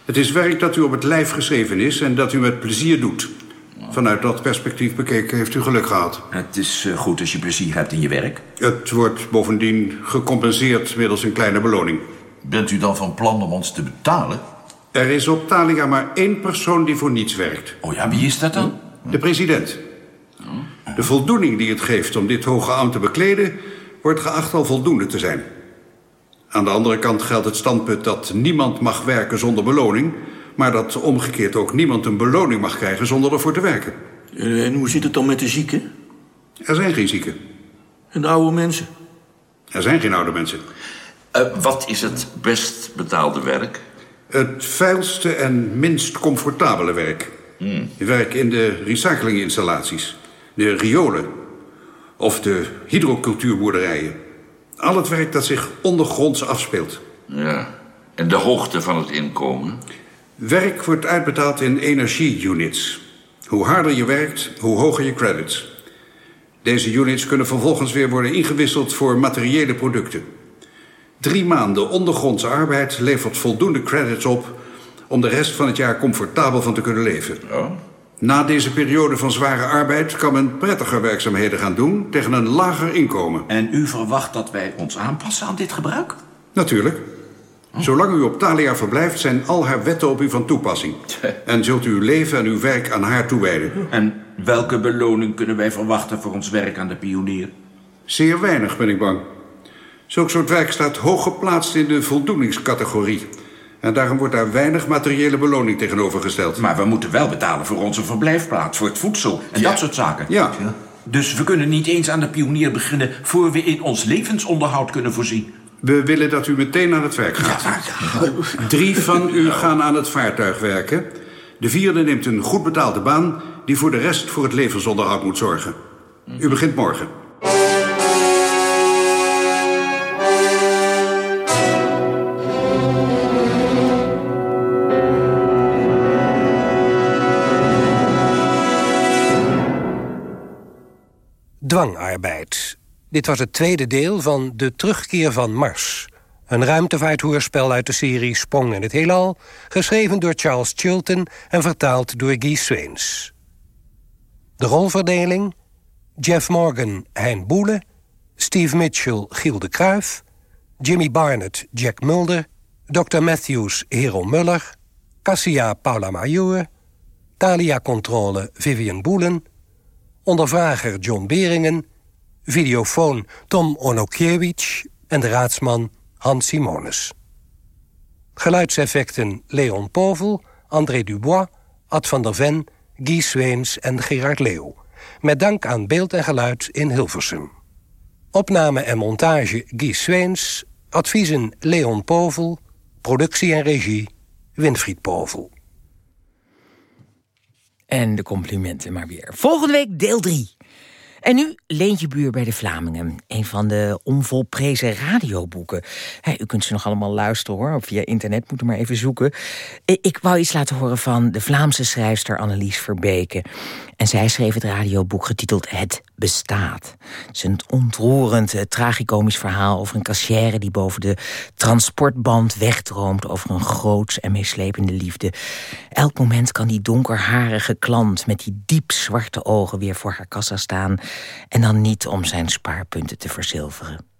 Het is werk dat u op het lijf geschreven is en dat u met plezier doet. Vanuit dat perspectief bekeken heeft u geluk gehad. Het is eh, goed als je plezier hebt in je werk. Het wordt bovendien gecompenseerd middels een kleine beloning. Bent u dan van plan om ons te betalen? Er is op Thalia maar één persoon die voor niets werkt. Oh ja, wie is dat dan? De president. De voldoening die het geeft om dit hoge ambt te bekleden... wordt geacht al voldoende te zijn. Aan de andere kant geldt het standpunt dat niemand mag werken zonder beloning... maar dat omgekeerd ook niemand een beloning mag krijgen zonder ervoor te werken. Eh, En hoe zit het dan met de zieken? Er zijn geen zieken. En de oude mensen? Er zijn geen oude mensen. Eh, wat is het best betaalde werk? Het vuilste en minst comfortabele werk. Werk in de recyclinginstallaties, de riolen of de hydrocultuurboerderijen. Al het werk dat zich ondergronds afspeelt. Ja. En de hoogte van het inkomen? Werk wordt uitbetaald in energie-units. Hoe harder je werkt, hoe hoger je credits. Deze units kunnen vervolgens weer worden ingewisseld voor materiële producten. Drie maanden ondergrondse arbeid levert voldoende credits op... om de rest van het jaar comfortabel van te kunnen leven. Na deze periode van zware arbeid kan men prettiger werkzaamheden gaan doen... tegen een lager inkomen. En u verwacht dat wij ons aanpassen aan dit gebruik? Natuurlijk. Zolang u op Thalia verblijft, zijn al haar wetten op u van toepassing. En zult u uw leven en uw werk aan haar toewijden. En welke beloning kunnen wij verwachten voor ons werk aan de pionier? Zeer weinig, ben ik bang. Zulk soort werk staat hoog geplaatst in de voldoeningscategorie. En daarom wordt daar weinig materiële beloning tegenover gesteld. Maar we moeten wel betalen voor onze verblijfplaats, voor het voedsel en dat soort zaken. Ja. Dus we kunnen niet eens aan de pionier beginnen... voor we in ons levensonderhoud kunnen voorzien. We willen dat u meteen aan het werk gaat. Drie van u gaan aan het vaartuig werken. De vierde neemt een goed betaalde baan... die voor de rest voor het levensonderhoud moet zorgen. U begint morgen. Dwangarbeid. Dit was het tweede deel van De Terugkeer van Mars. Een ruimtevaarthoorspel uit de serie Sprong in het Heelal... geschreven door Charles Chilton en vertaald door Guy Sweens. De rolverdeling... Jeff Morgan, Hein Boele... Steve Mitchell, Giel de Kruif... Jimmy Barnett, Jack Mulder... Dr. Matthews, Hero Muller... Cassia, Paula Major... Talia Controle, Vivian Boelen... Ondervrager John Beringen... Videofoon Tom Onokiewicz... en de raadsman Hans Simonis. Geluidseffecten Leon Povel, André Dubois, Ad van der Ven, Guy Sweens en Gerard Leeuw. Met dank aan beeld en geluid in Hilversum. Opname en montage Guy Sweens. Adviezen Leon Povel. Productie en regie Winfried Povel. En de complimenten maar weer. Volgende week deel 3. En nu Leentje Buur bij de Vlamingen. Een van de onvolprezen radioboeken. u kunt ze nog allemaal luisteren hoor. Via internet moet u maar even zoeken. Ik wou iets laten horen van de Vlaamse schrijfster Annelies Verbeke. En zij schreef het radioboek getiteld Het Bestaat. Het is een ontroerend, eh, tragicomisch verhaal over een kassière... die boven de transportband wegdroomt over een groots en meeslepende liefde. Elk moment kan die donkerharige klant met die diep zwarte ogen... weer voor haar kassa staan en dan niet om zijn spaarpunten te verzilveren.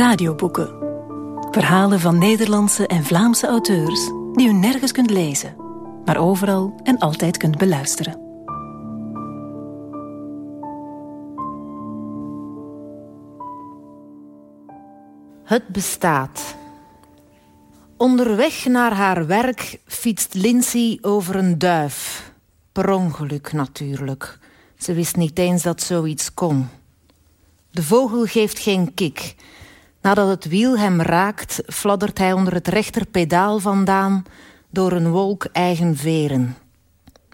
Radioboeken. Verhalen van Nederlandse en Vlaamse auteurs die u nergens kunt lezen, maar overal en altijd kunt beluisteren. Het bestaat. Onderweg naar haar werk fietst Lindsay over een duif. Per ongeluk natuurlijk. Ze wist niet eens dat zoiets kon. De vogel geeft geen kik. Nadat het wiel hem raakt, fladdert hij onder het rechterpedaal vandaan door een wolk eigen veren.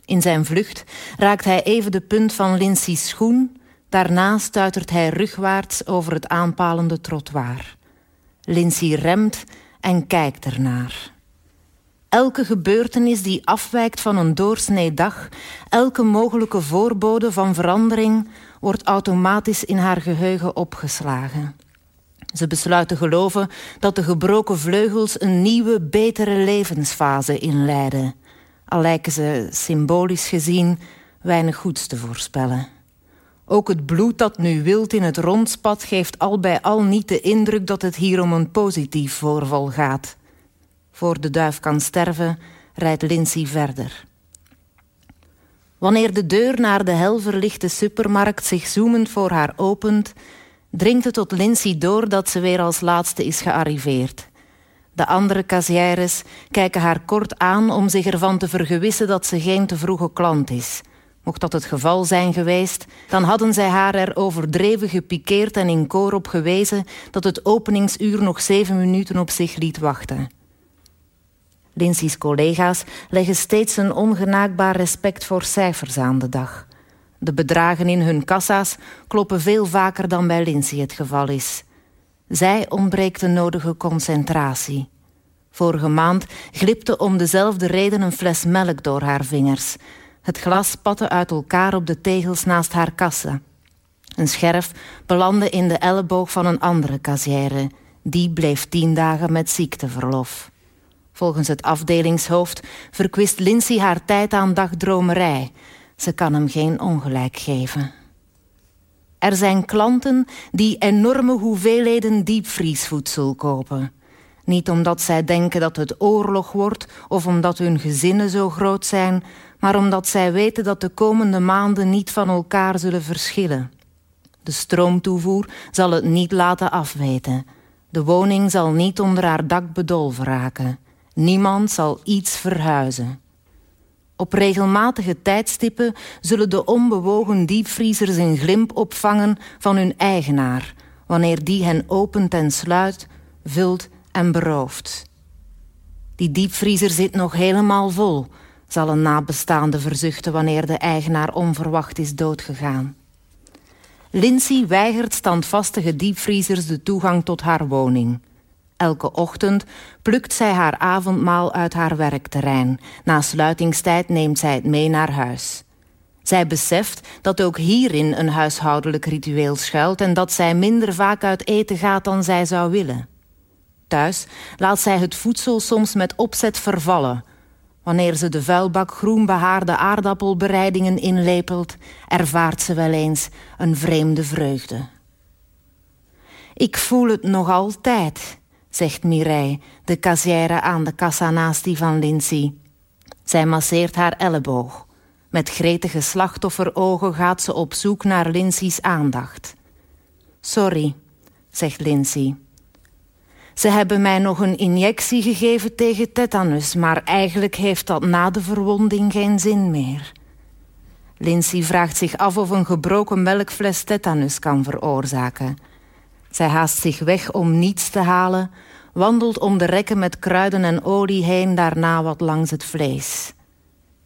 In zijn vlucht raakt hij even de punt van Lindsay's schoen. Daarna stuitert hij rugwaarts over het aanpalende trottoir. Lindsay remt en kijkt ernaar. Elke gebeurtenis die afwijkt van een doorsnee dag, elke mogelijke voorbode van verandering, wordt automatisch in haar geheugen opgeslagen. Ze besluit te geloven dat de gebroken vleugels een nieuwe, betere levensfase inleiden. Al lijken ze, symbolisch gezien, weinig goeds te voorspellen. Ook het bloed dat nu wild in het rond spat... geeft al bij al niet de indruk dat het hier om een positief voorval gaat. Voor de duif kan sterven, rijdt Lindsay verder. Wanneer de deur naar de helverlichte supermarkt zich zoemend voor haar opent dringt het tot Lindsay door dat ze weer als laatste is gearriveerd. De andere casières kijken haar kort aan om zich ervan te vergewissen dat ze geen te vroege klant is. Mocht dat het geval zijn geweest, dan hadden zij haar er overdreven gepikeerd en in koor op gewezen dat het openingsuur nog zeven minuten op zich liet wachten. Lindsay's collega's leggen steeds een ongenaakbaar respect voor cijfers aan de dag. De bedragen in hun kassa's kloppen veel vaker dan bij Lindsay het geval is. Zij ontbreekt de nodige concentratie. Vorige maand glipte om dezelfde reden een fles melk door haar vingers. Het glas spatte uit elkaar op de tegels naast haar kassa. Een scherf belandde in de elleboog van een andere kassière. Die bleef tien dagen met ziekteverlof. Volgens het afdelingshoofd verkwist Lindsay haar tijd aan dagdromerij. Ze kan hem geen ongelijk geven. Er zijn klanten die enorme hoeveelheden diepvriesvoedsel kopen. Niet omdat zij denken dat het oorlog wordt of omdat hun gezinnen zo groot zijn, maar omdat zij weten dat de komende maanden niet van elkaar zullen verschillen. De stroomtoevoer zal het niet laten afweten. De woning zal niet onder haar dak bedolven raken. Niemand zal iets verhuizen. Op regelmatige tijdstippen zullen de onbewogen diepvriezers een glimp opvangen van hun eigenaar, wanneer die hen opent en sluit, vult en berooft. Die diepvriezer zit nog helemaal vol, zal een nabestaande verzuchten wanneer de eigenaar onverwacht is doodgegaan. Lindsay weigert standvastige diepvriezers de toegang tot haar woning. Elke ochtend plukt zij haar avondmaal uit haar werkterrein. Na sluitingstijd neemt zij het mee naar huis. Zij beseft dat ook hierin een huishoudelijk ritueel schuilt en dat zij minder vaak uit eten gaat dan zij zou willen. Thuis laat zij het voedsel soms met opzet vervallen. Wanneer ze de vuilbak groen behaarde aardappelbereidingen inlepelt, ervaart ze wel eens een vreemde vreugde. Ik voel het nog altijd, zegt Mireille, de kassière aan de kassa naast die van Lindsay. Zij masseert haar elleboog. Met gretige slachtofferogen gaat ze op zoek naar Lindsay's aandacht. Sorry, zegt Lindsay. Ze hebben mij nog een injectie gegeven tegen tetanus, maar eigenlijk heeft dat na de verwonding geen zin meer. Lindsay vraagt zich af of een gebroken melkfles tetanus kan veroorzaken. Zij haast zich weg om niets te halen, wandelt om de rekken met kruiden en olie heen, daarna wat langs het vlees.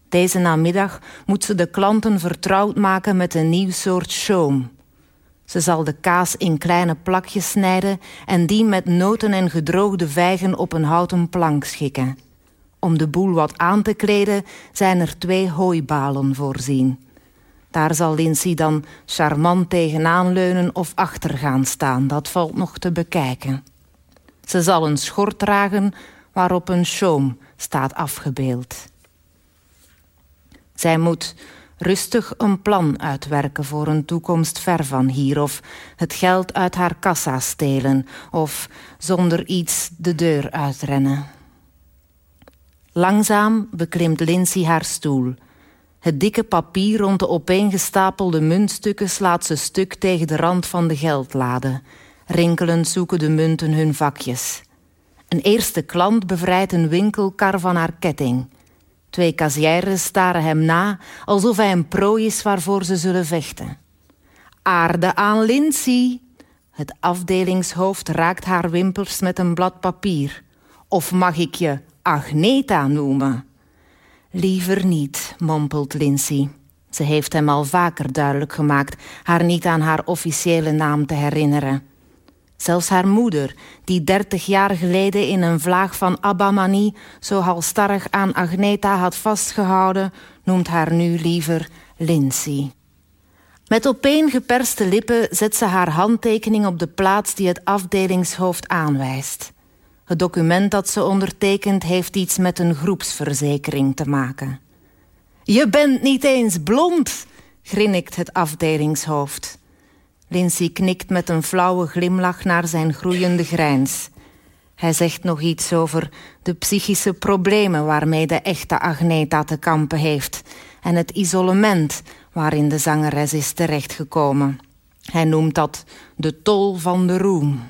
Deze namiddag moet ze de klanten vertrouwd maken met een nieuw soort shoom. Ze zal de kaas in kleine plakjes snijden en die met noten en gedroogde vijgen op een houten plank schikken. Om de boel wat aan te kleden zijn er twee hooibalen voorzien. Daar zal Lindsay dan charmant tegenaan leunen of achter gaan staan. Dat valt nog te bekijken. Ze zal een schort dragen waarop een shoom staat afgebeeld. Zij moet rustig een plan uitwerken voor een toekomst ver van hier... of het geld uit haar kassa stelen... of zonder iets de deur uitrennen. Langzaam beklimt Lindsay haar stoel. Het dikke papier rond de opeengestapelde muntstukken... slaat ze stuk tegen de rand van de geldlade. Rinkelend zoeken de munten hun vakjes. Een eerste klant bevrijdt een winkelkar van haar ketting... Twee kassières staren hem na, alsof hij een prooi is waarvoor ze zullen vechten. Aarde aan Lindsay. Het afdelingshoofd raakt haar wimpers met een blad papier. Of mag ik je Agneta noemen? Liever niet, mompelt Lindsay. Ze heeft hem al vaker duidelijk gemaakt haar niet aan haar officiële naam te herinneren. Zelfs haar moeder, die dertig jaar geleden in een vlaag van Abamanie zo halstarrig aan Agneta had vastgehouden, noemt haar nu liever Lindsay. Met opeengeperste lippen zet ze haar handtekening op de plaats die het afdelingshoofd aanwijst. Het document dat ze ondertekent heeft iets met een groepsverzekering te maken. Je bent niet eens blond, grinnikt het afdelingshoofd. Lindsay knikt met een flauwe glimlach naar zijn groeiende grijns. Hij zegt nog iets over de psychische problemen waarmee de echte Agneta te kampen heeft en het isolement waarin de zangeres is terechtgekomen. Hij noemt dat de tol van de roem.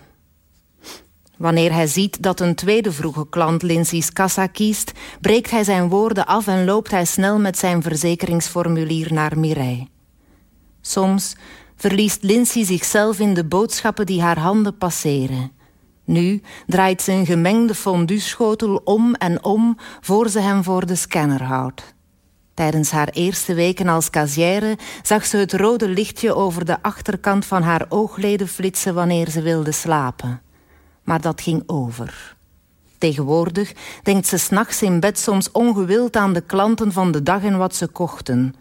Wanneer hij ziet dat een tweede vroege klant Lindsay's kassa kiest, breekt hij zijn woorden af en loopt hij snel met zijn verzekeringsformulier naar Mireille. Soms verliest Lindsay zichzelf in de boodschappen die haar handen passeren. Nu draait ze een gemengde fondue-schotel om en om voor ze hem voor de scanner houdt. Tijdens haar eerste weken als kassière zag ze het rode lichtje over de achterkant van haar oogleden flitsen wanneer ze wilde slapen. Maar dat ging over. Tegenwoordig denkt ze s'nachts in bed soms ongewild aan de klanten van de dag en wat ze kochten.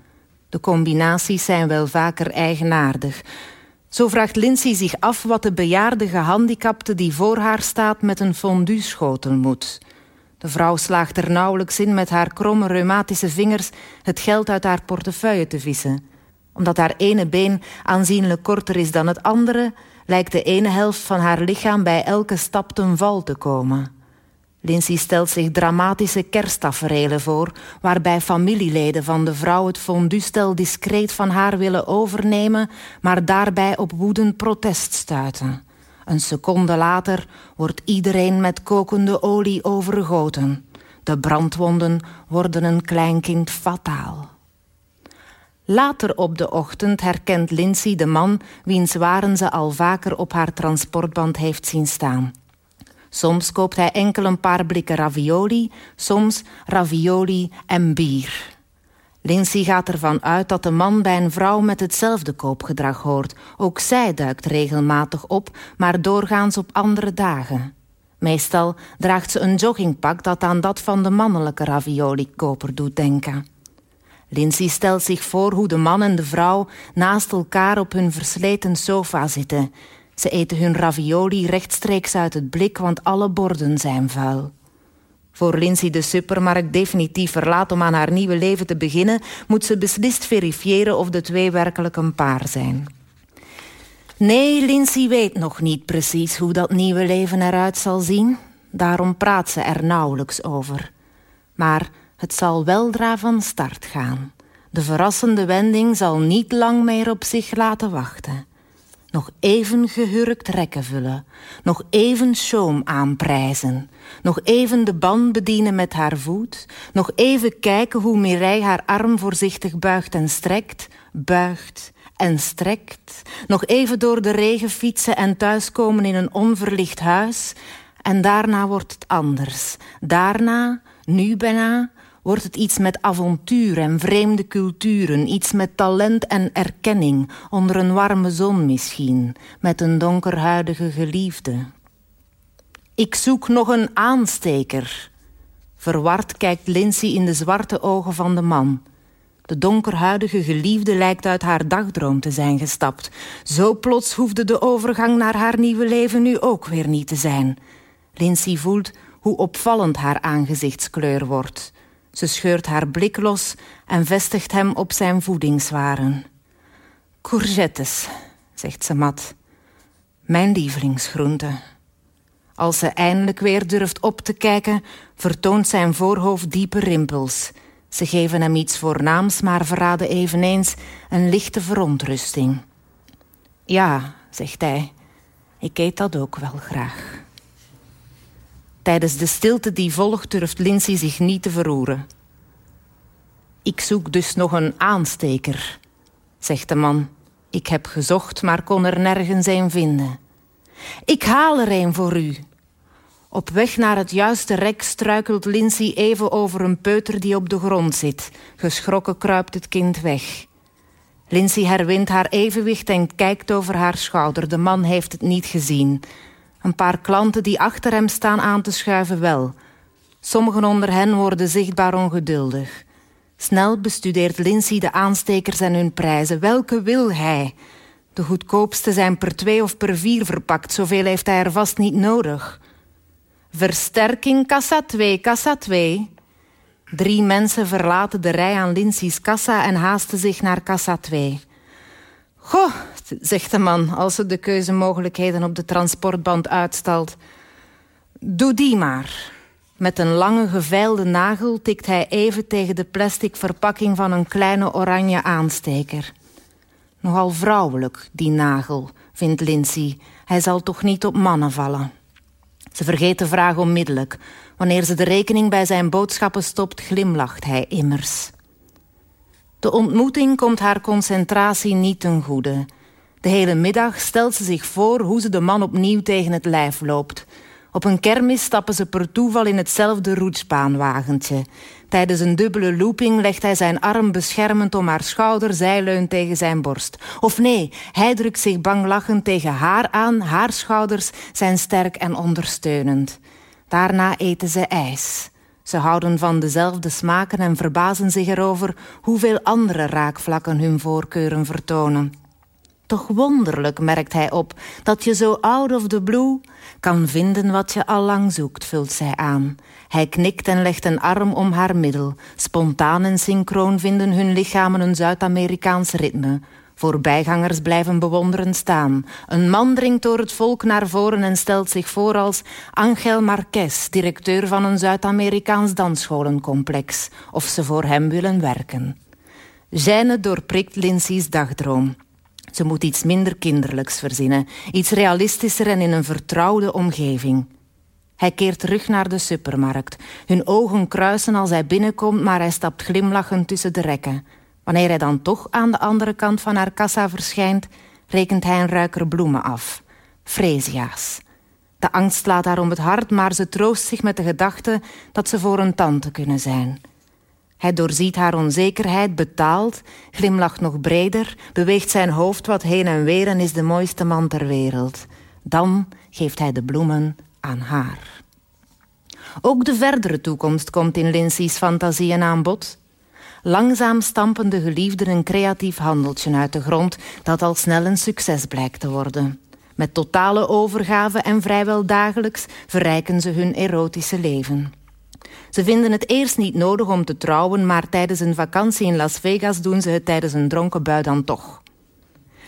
De combinaties zijn wel vaker eigenaardig. Zo vraagt Lindsay zich af wat de bejaarde gehandicapte die voor haar staat met een fondue-schotel moet. De vrouw slaagt er nauwelijks in met haar kromme reumatische vingers het geld uit haar portefeuille te vissen. Omdat haar ene been aanzienlijk korter is dan het andere, lijkt de ene helft van haar lichaam bij elke stap ten val te komen. Lindsay stelt zich dramatische kersttaferelen voor... waarbij familieleden van de vrouw het fondue-stel discreet van haar willen overnemen... maar daarbij op woedend protest stuiten. Een seconde later wordt iedereen met kokende olie overgoten. De brandwonden worden een kleinkind fataal. Later op de ochtend herkent Lindsay de man... wiens waren ze al vaker op haar transportband heeft zien staan... Soms koopt hij enkel een paar blikken ravioli, soms ravioli en bier. Lindsay gaat ervan uit dat de man bij een vrouw met hetzelfde koopgedrag hoort. Ook zij duikt regelmatig op, maar doorgaans op andere dagen. Meestal draagt ze een joggingpak dat aan dat van de mannelijke ravioli-koper doet denken. Lindsay stelt zich voor hoe de man en de vrouw naast elkaar op hun versleten sofa zitten ze eten hun ravioli rechtstreeks uit het blik, want alle borden zijn vuil. Voor Lindsay de supermarkt definitief verlaat om aan haar nieuwe leven te beginnen, moet ze beslist verifiëren of de twee werkelijk een paar zijn. Nee, Lindsay weet nog niet precies hoe dat nieuwe leven eruit zal zien. Daarom praat ze er nauwelijks over. Maar Het zal weldra van start gaan. De verrassende wending zal niet lang meer op zich laten wachten. Nog even gehurkt rekken vullen. Nog even shoom aanprijzen. Nog even de band bedienen met haar voet. Nog even kijken hoe Mireille haar arm voorzichtig buigt en strekt. Buigt en strekt. Nog even door de regen fietsen en thuiskomen in een onverlicht huis. En daarna wordt het anders. Daarna, nu bijna, wordt het iets met avontuur en vreemde culturen, iets met talent en erkenning, onder een warme zon misschien, met een donkerhuidige geliefde. Ik zoek nog een aansteker. Verward kijkt Lindsay in de zwarte ogen van de man. De donkerhuidige geliefde lijkt uit haar dagdroom te zijn gestapt. Zo plots hoefde de overgang naar haar nieuwe leven nu ook weer niet te zijn. Lindsay voelt hoe opvallend haar gezichtskleur wordt. Ze scheurt haar blik los en vestigt hem op zijn voedingswaren. Courgettes, zegt ze mat. Mijn lievelingsgroente. Als ze eindelijk weer durft op te kijken, vertoont zijn voorhoofd diepe rimpels. Ze geven hem iets voornaams, maar verraden eveneens een lichte verontrusting. Ja, zegt hij, ik eet dat ook wel graag. Tijdens de stilte die volgt durft Lindsay zich niet te verroeren. Ik zoek dus nog een aansteker, zegt de man. Ik heb gezocht, maar kon er nergens een vinden. Ik haal er een voor u. Op weg naar het juiste rek struikelt Lindsay even over een peuter die op de grond zit. Geschrokken kruipt het kind weg. Lindsay herwint haar evenwicht en kijkt over haar schouder. De man heeft het niet gezien. Een paar klanten die achter hem staan aan te schuiven wel. Sommigen onder hen worden zichtbaar ongeduldig. Snel bestudeert Lindsay de aanstekers en hun prijzen. Welke wil hij? De goedkoopste zijn per twee of per vier verpakt. Zoveel heeft hij er vast niet nodig. Versterking kassa 2, kassa 2. Drie mensen verlaten de rij aan Lindsay's kassa en haasten zich naar kassa 2. Goh, zegt de man als ze de keuzemogelijkheden op de transportband uitstalt. Doe die maar. Met een lange geveilde nagel tikt hij even tegen de plastic verpakking van een kleine oranje aansteker. Nogal vrouwelijk, die nagel, vindt Lindsay. Hij zal toch niet op mannen vallen. Ze vergeet de vraag onmiddellijk. Wanneer ze de rekening bij zijn boodschappen stopt, glimlacht hij immers. De ontmoeting komt haar concentratie niet ten goede. De hele middag stelt ze zich voor hoe ze de man opnieuw tegen het lijf loopt. Op een kermis stappen ze per toeval in hetzelfde roetspaanwagentje. Tijdens een dubbele looping legt hij zijn arm beschermend om haar schouder, zij leunt tegen zijn borst. Of nee, hij drukt zich banglachend tegen haar aan, haar schouders zijn sterk en ondersteunend. Daarna eten ze ijs. Ze houden van dezelfde smaken en verbazen zich erover hoeveel andere raakvlakken hun voorkeuren vertonen. Toch wonderlijk, merkt hij op, dat je zo out of the blue kan vinden wat je al lang zoekt, vult zij aan. Hij knikt en legt een arm om haar middel. Spontaan en synchroon vinden hun lichamen een Zuid-Amerikaans ritme. Voorbijgangers blijven bewonderend staan. Een man dringt door het volk naar voren en stelt zich voor als Angel Marquez, directeur van een Zuid-Amerikaans dansscholencomplex, of ze voor hem willen werken. Zijne doorprikt Lindsay's dagdroom. Ze moet iets minder kinderlijks verzinnen, iets realistischer en in een vertrouwde omgeving. Hij keert terug naar de supermarkt. Hun ogen kruisen als hij binnenkomt, maar hij stapt glimlachend tussen de rekken. Wanneer hij dan toch aan de andere kant van haar kassa verschijnt, rekent hij een ruiker bloemen af. Freesia's. De angst slaat haar om het hart, maar ze troost zich met de gedachte dat ze voor een tante kunnen zijn. Hij doorziet haar onzekerheid, betaalt, glimlacht nog breder, beweegt zijn hoofd wat heen en weer en is de mooiste man ter wereld. Dan geeft hij de bloemen aan haar. Ook de verdere toekomst komt in Lindsay's fantasieën aan bod. Langzaam stampen de geliefden een creatief handeltje uit de grond dat al snel een succes blijkt te worden. Met totale overgave en vrijwel dagelijks verrijken ze hun erotische leven. Ze vinden het eerst niet nodig om te trouwen, maar tijdens een vakantie in Las Vegas doen ze het tijdens een dronken bui dan toch.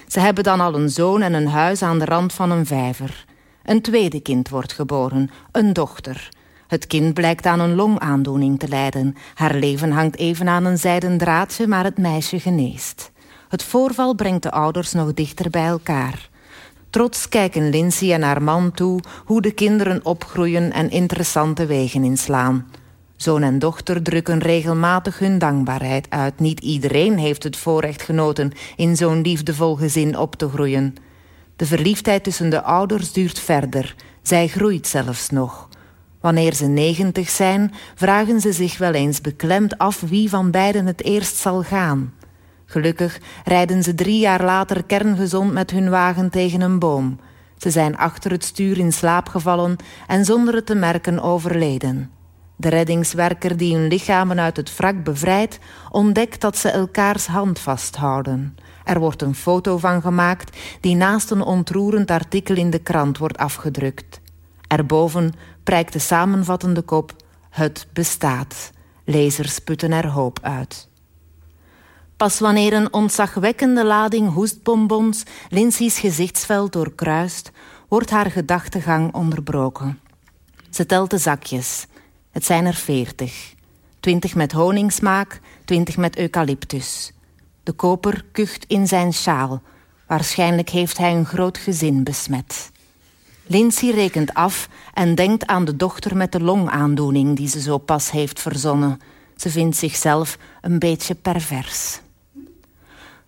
Ze hebben dan al een zoon en een huis aan de rand van een vijver. Een tweede kind wordt geboren, een dochter. Het kind blijkt aan een longaandoening te lijden. Haar leven hangt even aan een zijden draadje, maar het meisje geneest. Het voorval brengt de ouders nog dichter bij elkaar. Trots kijken Lindsay en haar man toe hoe de kinderen opgroeien en interessante wegen inslaan. Zoon en dochter drukken regelmatig hun dankbaarheid uit. Niet iedereen heeft het voorrecht genoten in zo'n liefdevol gezin op te groeien. De verliefdheid tussen de ouders duurt verder. Zij groeit zelfs nog. Wanneer ze negentig zijn, vragen ze zich wel eens beklemd af wie van beiden het eerst zal gaan. Gelukkig rijden ze drie jaar later kerngezond met hun wagen tegen een boom. Ze zijn achter het stuur in slaap gevallen en zonder het te merken overleden. De reddingswerker die hun lichamen uit het wrak bevrijdt, ontdekt dat ze elkaars hand vasthouden. Er wordt een foto van gemaakt die naast een ontroerend artikel in de krant wordt afgedrukt. Erboven prijkt de samenvattende kop: Het bestaat. Lezers putten er hoop uit. Pas wanneer een ontzagwekkende lading hoestbonbons Lindsay's gezichtsveld doorkruist, wordt haar gedachtegang onderbroken. Ze telt de zakjes. Het zijn er veertig. Twintig met honingsmaak, twintig met eucalyptus. De koper kucht in zijn sjaal. Waarschijnlijk heeft hij een groot gezin besmet. Lindsay rekent af en denkt aan de dochter met de longaandoening die ze zo pas heeft verzonnen. Ze vindt zichzelf een beetje pervers.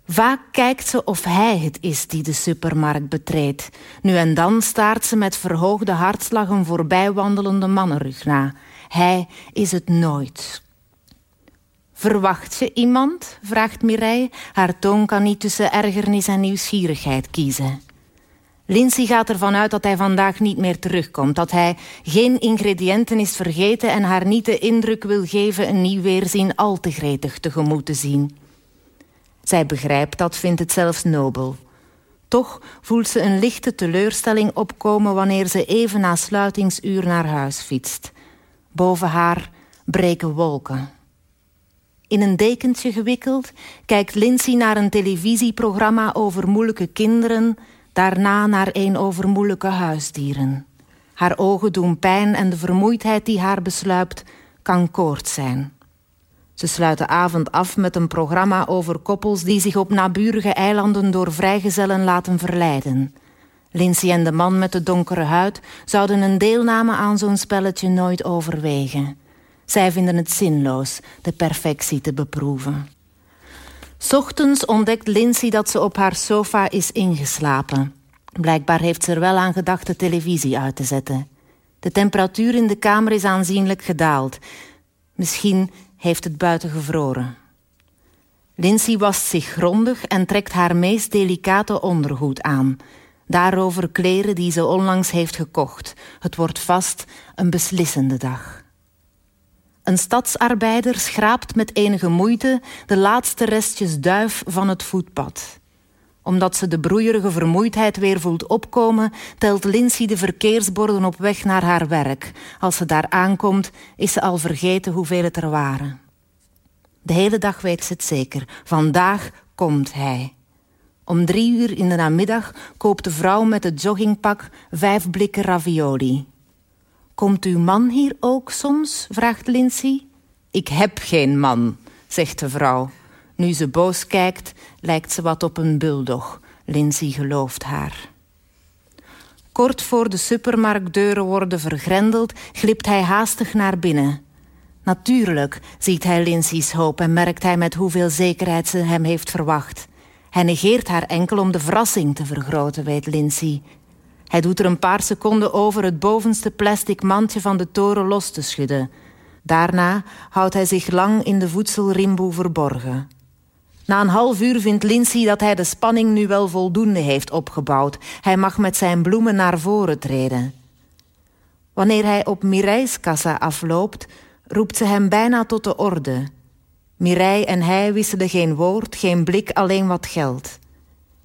Vaak kijkt ze of hij het is die de supermarkt betreedt. Nu en dan staart ze met verhoogde hartslag een voorbijwandelende mannenrug na. Hij is het nooit. Verwacht je iemand? vraagt Mireille. Haar toon kan niet tussen ergernis en nieuwsgierigheid kiezen. Lindsay gaat ervan uit dat hij vandaag niet meer terugkomt. Dat hij geen ingrediënten is vergeten en haar niet de indruk wil geven een nieuw weerzien al te gretig tegemoet te zien. Zij begrijpt dat, vindt het zelfs nobel. Toch voelt ze een lichte teleurstelling opkomen wanneer ze even na sluitingsuur naar huis fietst. Boven haar breken wolken. In een dekentje gewikkeld kijkt Lindsay naar een televisieprogramma over moeilijke kinderen, daarna naar een over moeilijke huisdieren. Haar ogen doen pijn en de vermoeidheid die haar besluipt kan koorts zijn. Ze sluit de avond af met een programma over koppels die zich op naburige eilanden door vrijgezellen laten verleiden. Lindsay en de man met de donkere huid zouden een deelname aan zo'n spelletje nooit overwegen. Zij vinden het zinloos de perfectie te beproeven. Ochtends ontdekt Lindsay dat ze op haar sofa is ingeslapen. Blijkbaar heeft ze er wel aan gedacht de televisie uit te zetten. De temperatuur in de kamer is aanzienlijk gedaald. Misschien heeft het buiten gevroren. Lindsay wast zich grondig en trekt haar meest delicate ondergoed aan. Daarover kleren die ze onlangs heeft gekocht. Het wordt vast een beslissende dag. Een stadsarbeider schraapt met enige moeite de laatste restjes duif van het voetpad. Omdat ze de broeierige vermoeidheid weer voelt opkomen, telt Lindsay de verkeersborden op weg naar haar werk. Als ze daar aankomt, is ze al vergeten hoeveel het er waren. De hele dag weet ze het zeker. Vandaag komt hij. Om drie uur in de namiddag koopt de vrouw met het joggingpak vijf blikken ravioli. Komt uw man hier ook soms? vraagt Lindsay. Ik heb geen man, zegt de vrouw. Nu ze boos kijkt, lijkt ze wat op een bulldog. Lindsay gelooft haar. Kort voor de supermarktdeuren worden vergrendeld, glipt hij haastig naar binnen. Natuurlijk ziet hij Lindsay's hoop en merkt hij met hoeveel zekerheid ze hem heeft verwacht. Hij negeert haar enkel om de verrassing te vergroten, weet Lindsay. Hij doet er een paar seconden over het bovenste plastic mandje van de toren los te schudden. Daarna houdt hij zich lang in de voedselrimboe verborgen. Na een half uur vindt Lindsay dat hij de spanning nu wel voldoende heeft opgebouwd. Hij mag met zijn bloemen naar voren treden. Wanneer hij op Mireille's kassa afloopt, roept ze hem bijna tot de orde. Mireille en hij wisselen geen woord, geen blik, alleen wat geld.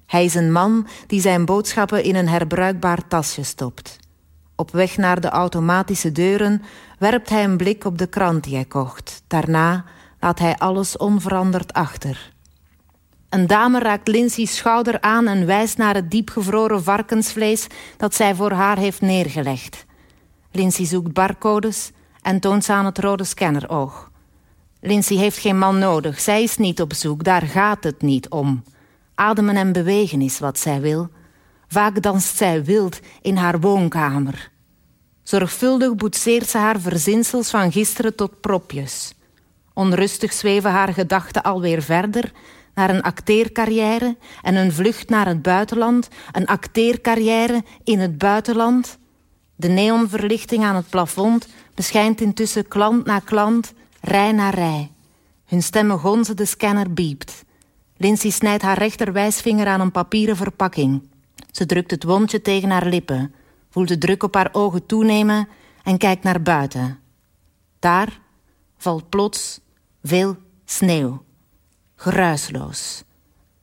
Hij is een man die zijn boodschappen in een herbruikbaar tasje stopt. Op weg naar de automatische deuren werpt hij een blik op de krant die hij kocht. Daarna laat hij alles onveranderd achter. Een dame raakt Lindsay's schouder aan en wijst naar het diepgevroren varkensvlees dat zij voor haar heeft neergelegd. Lindsay zoekt barcodes en toont ze aan het rode scanneroog. Lindsay heeft geen man nodig, zij is niet op zoek, daar gaat het niet om. Ademen en bewegen is wat zij wil. Vaak danst zij wild in haar woonkamer. Zorgvuldig boetseert ze haar verzinsels van gisteren tot propjes. Onrustig zweven haar gedachten alweer verder naar een acteercarrière en een vlucht naar het buitenland, een acteercarrière in het buitenland. De neonverlichting aan het plafond beschijnt intussen klant na klant, rij na rij. Hun stemmen gonzen, de scanner biept. Lindsay snijdt haar rechterwijsvinger aan een papieren verpakking. Ze drukt het wondje tegen haar lippen, voelt de druk op haar ogen toenemen en kijkt naar buiten. Daar valt plots veel sneeuw. Geruisloos,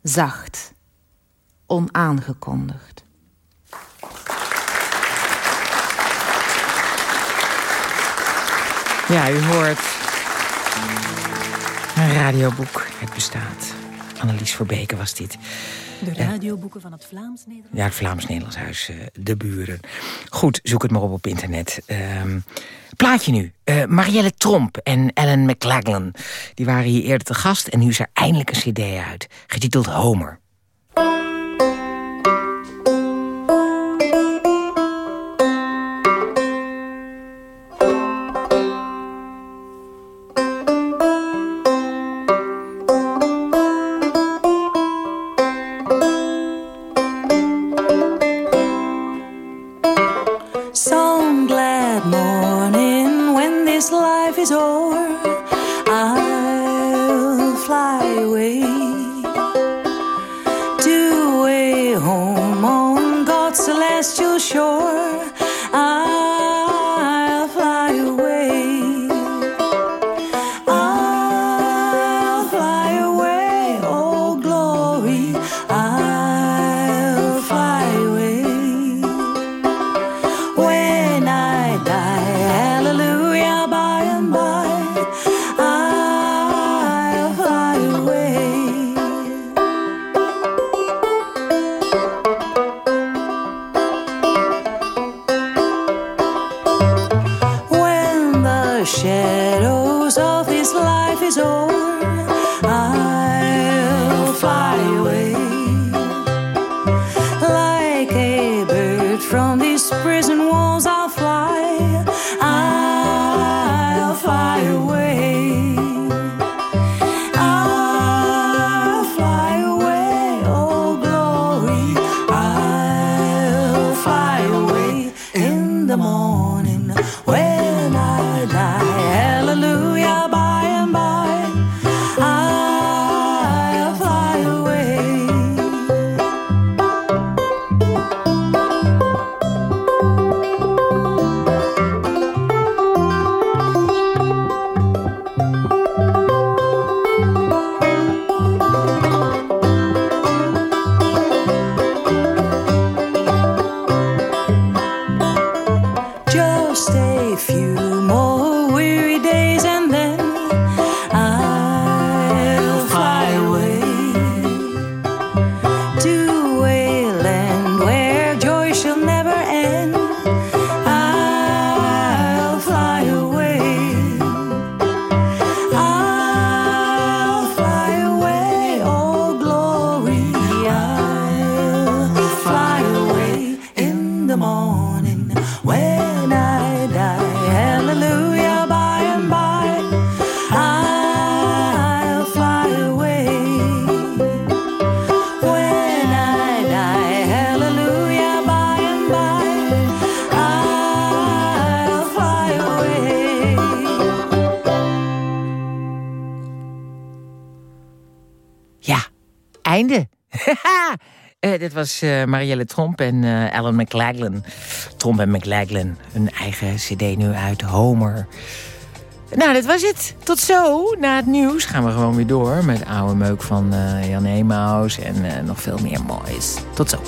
zacht, onaangekondigd. Ja, u hoort een radioboek. Het bestaat. Annelies Verbeke was dit. De radioboeken van het Vlaams-Nederlands. Ja, het Vlaams-Nederlands Huis uh, De Buren. Goed, zoek het maar op op internet. Uh, plaatje nu. Uh, Marielle Tromp en Ellen McLaglen. Die waren hier eerder te gast en nu is er eindelijk een cd uit. Getiteld Homer. Was uh, Marielle Tromp en uh, Alan McLaglen. Tromp en McLaglen, hun eigen cd nu uit, Homer. Nou, dit was het. Tot zo. Na het nieuws gaan we gewoon weer door... met oude meuk van uh, Jan Emaus en nog veel meer moois. Tot zo.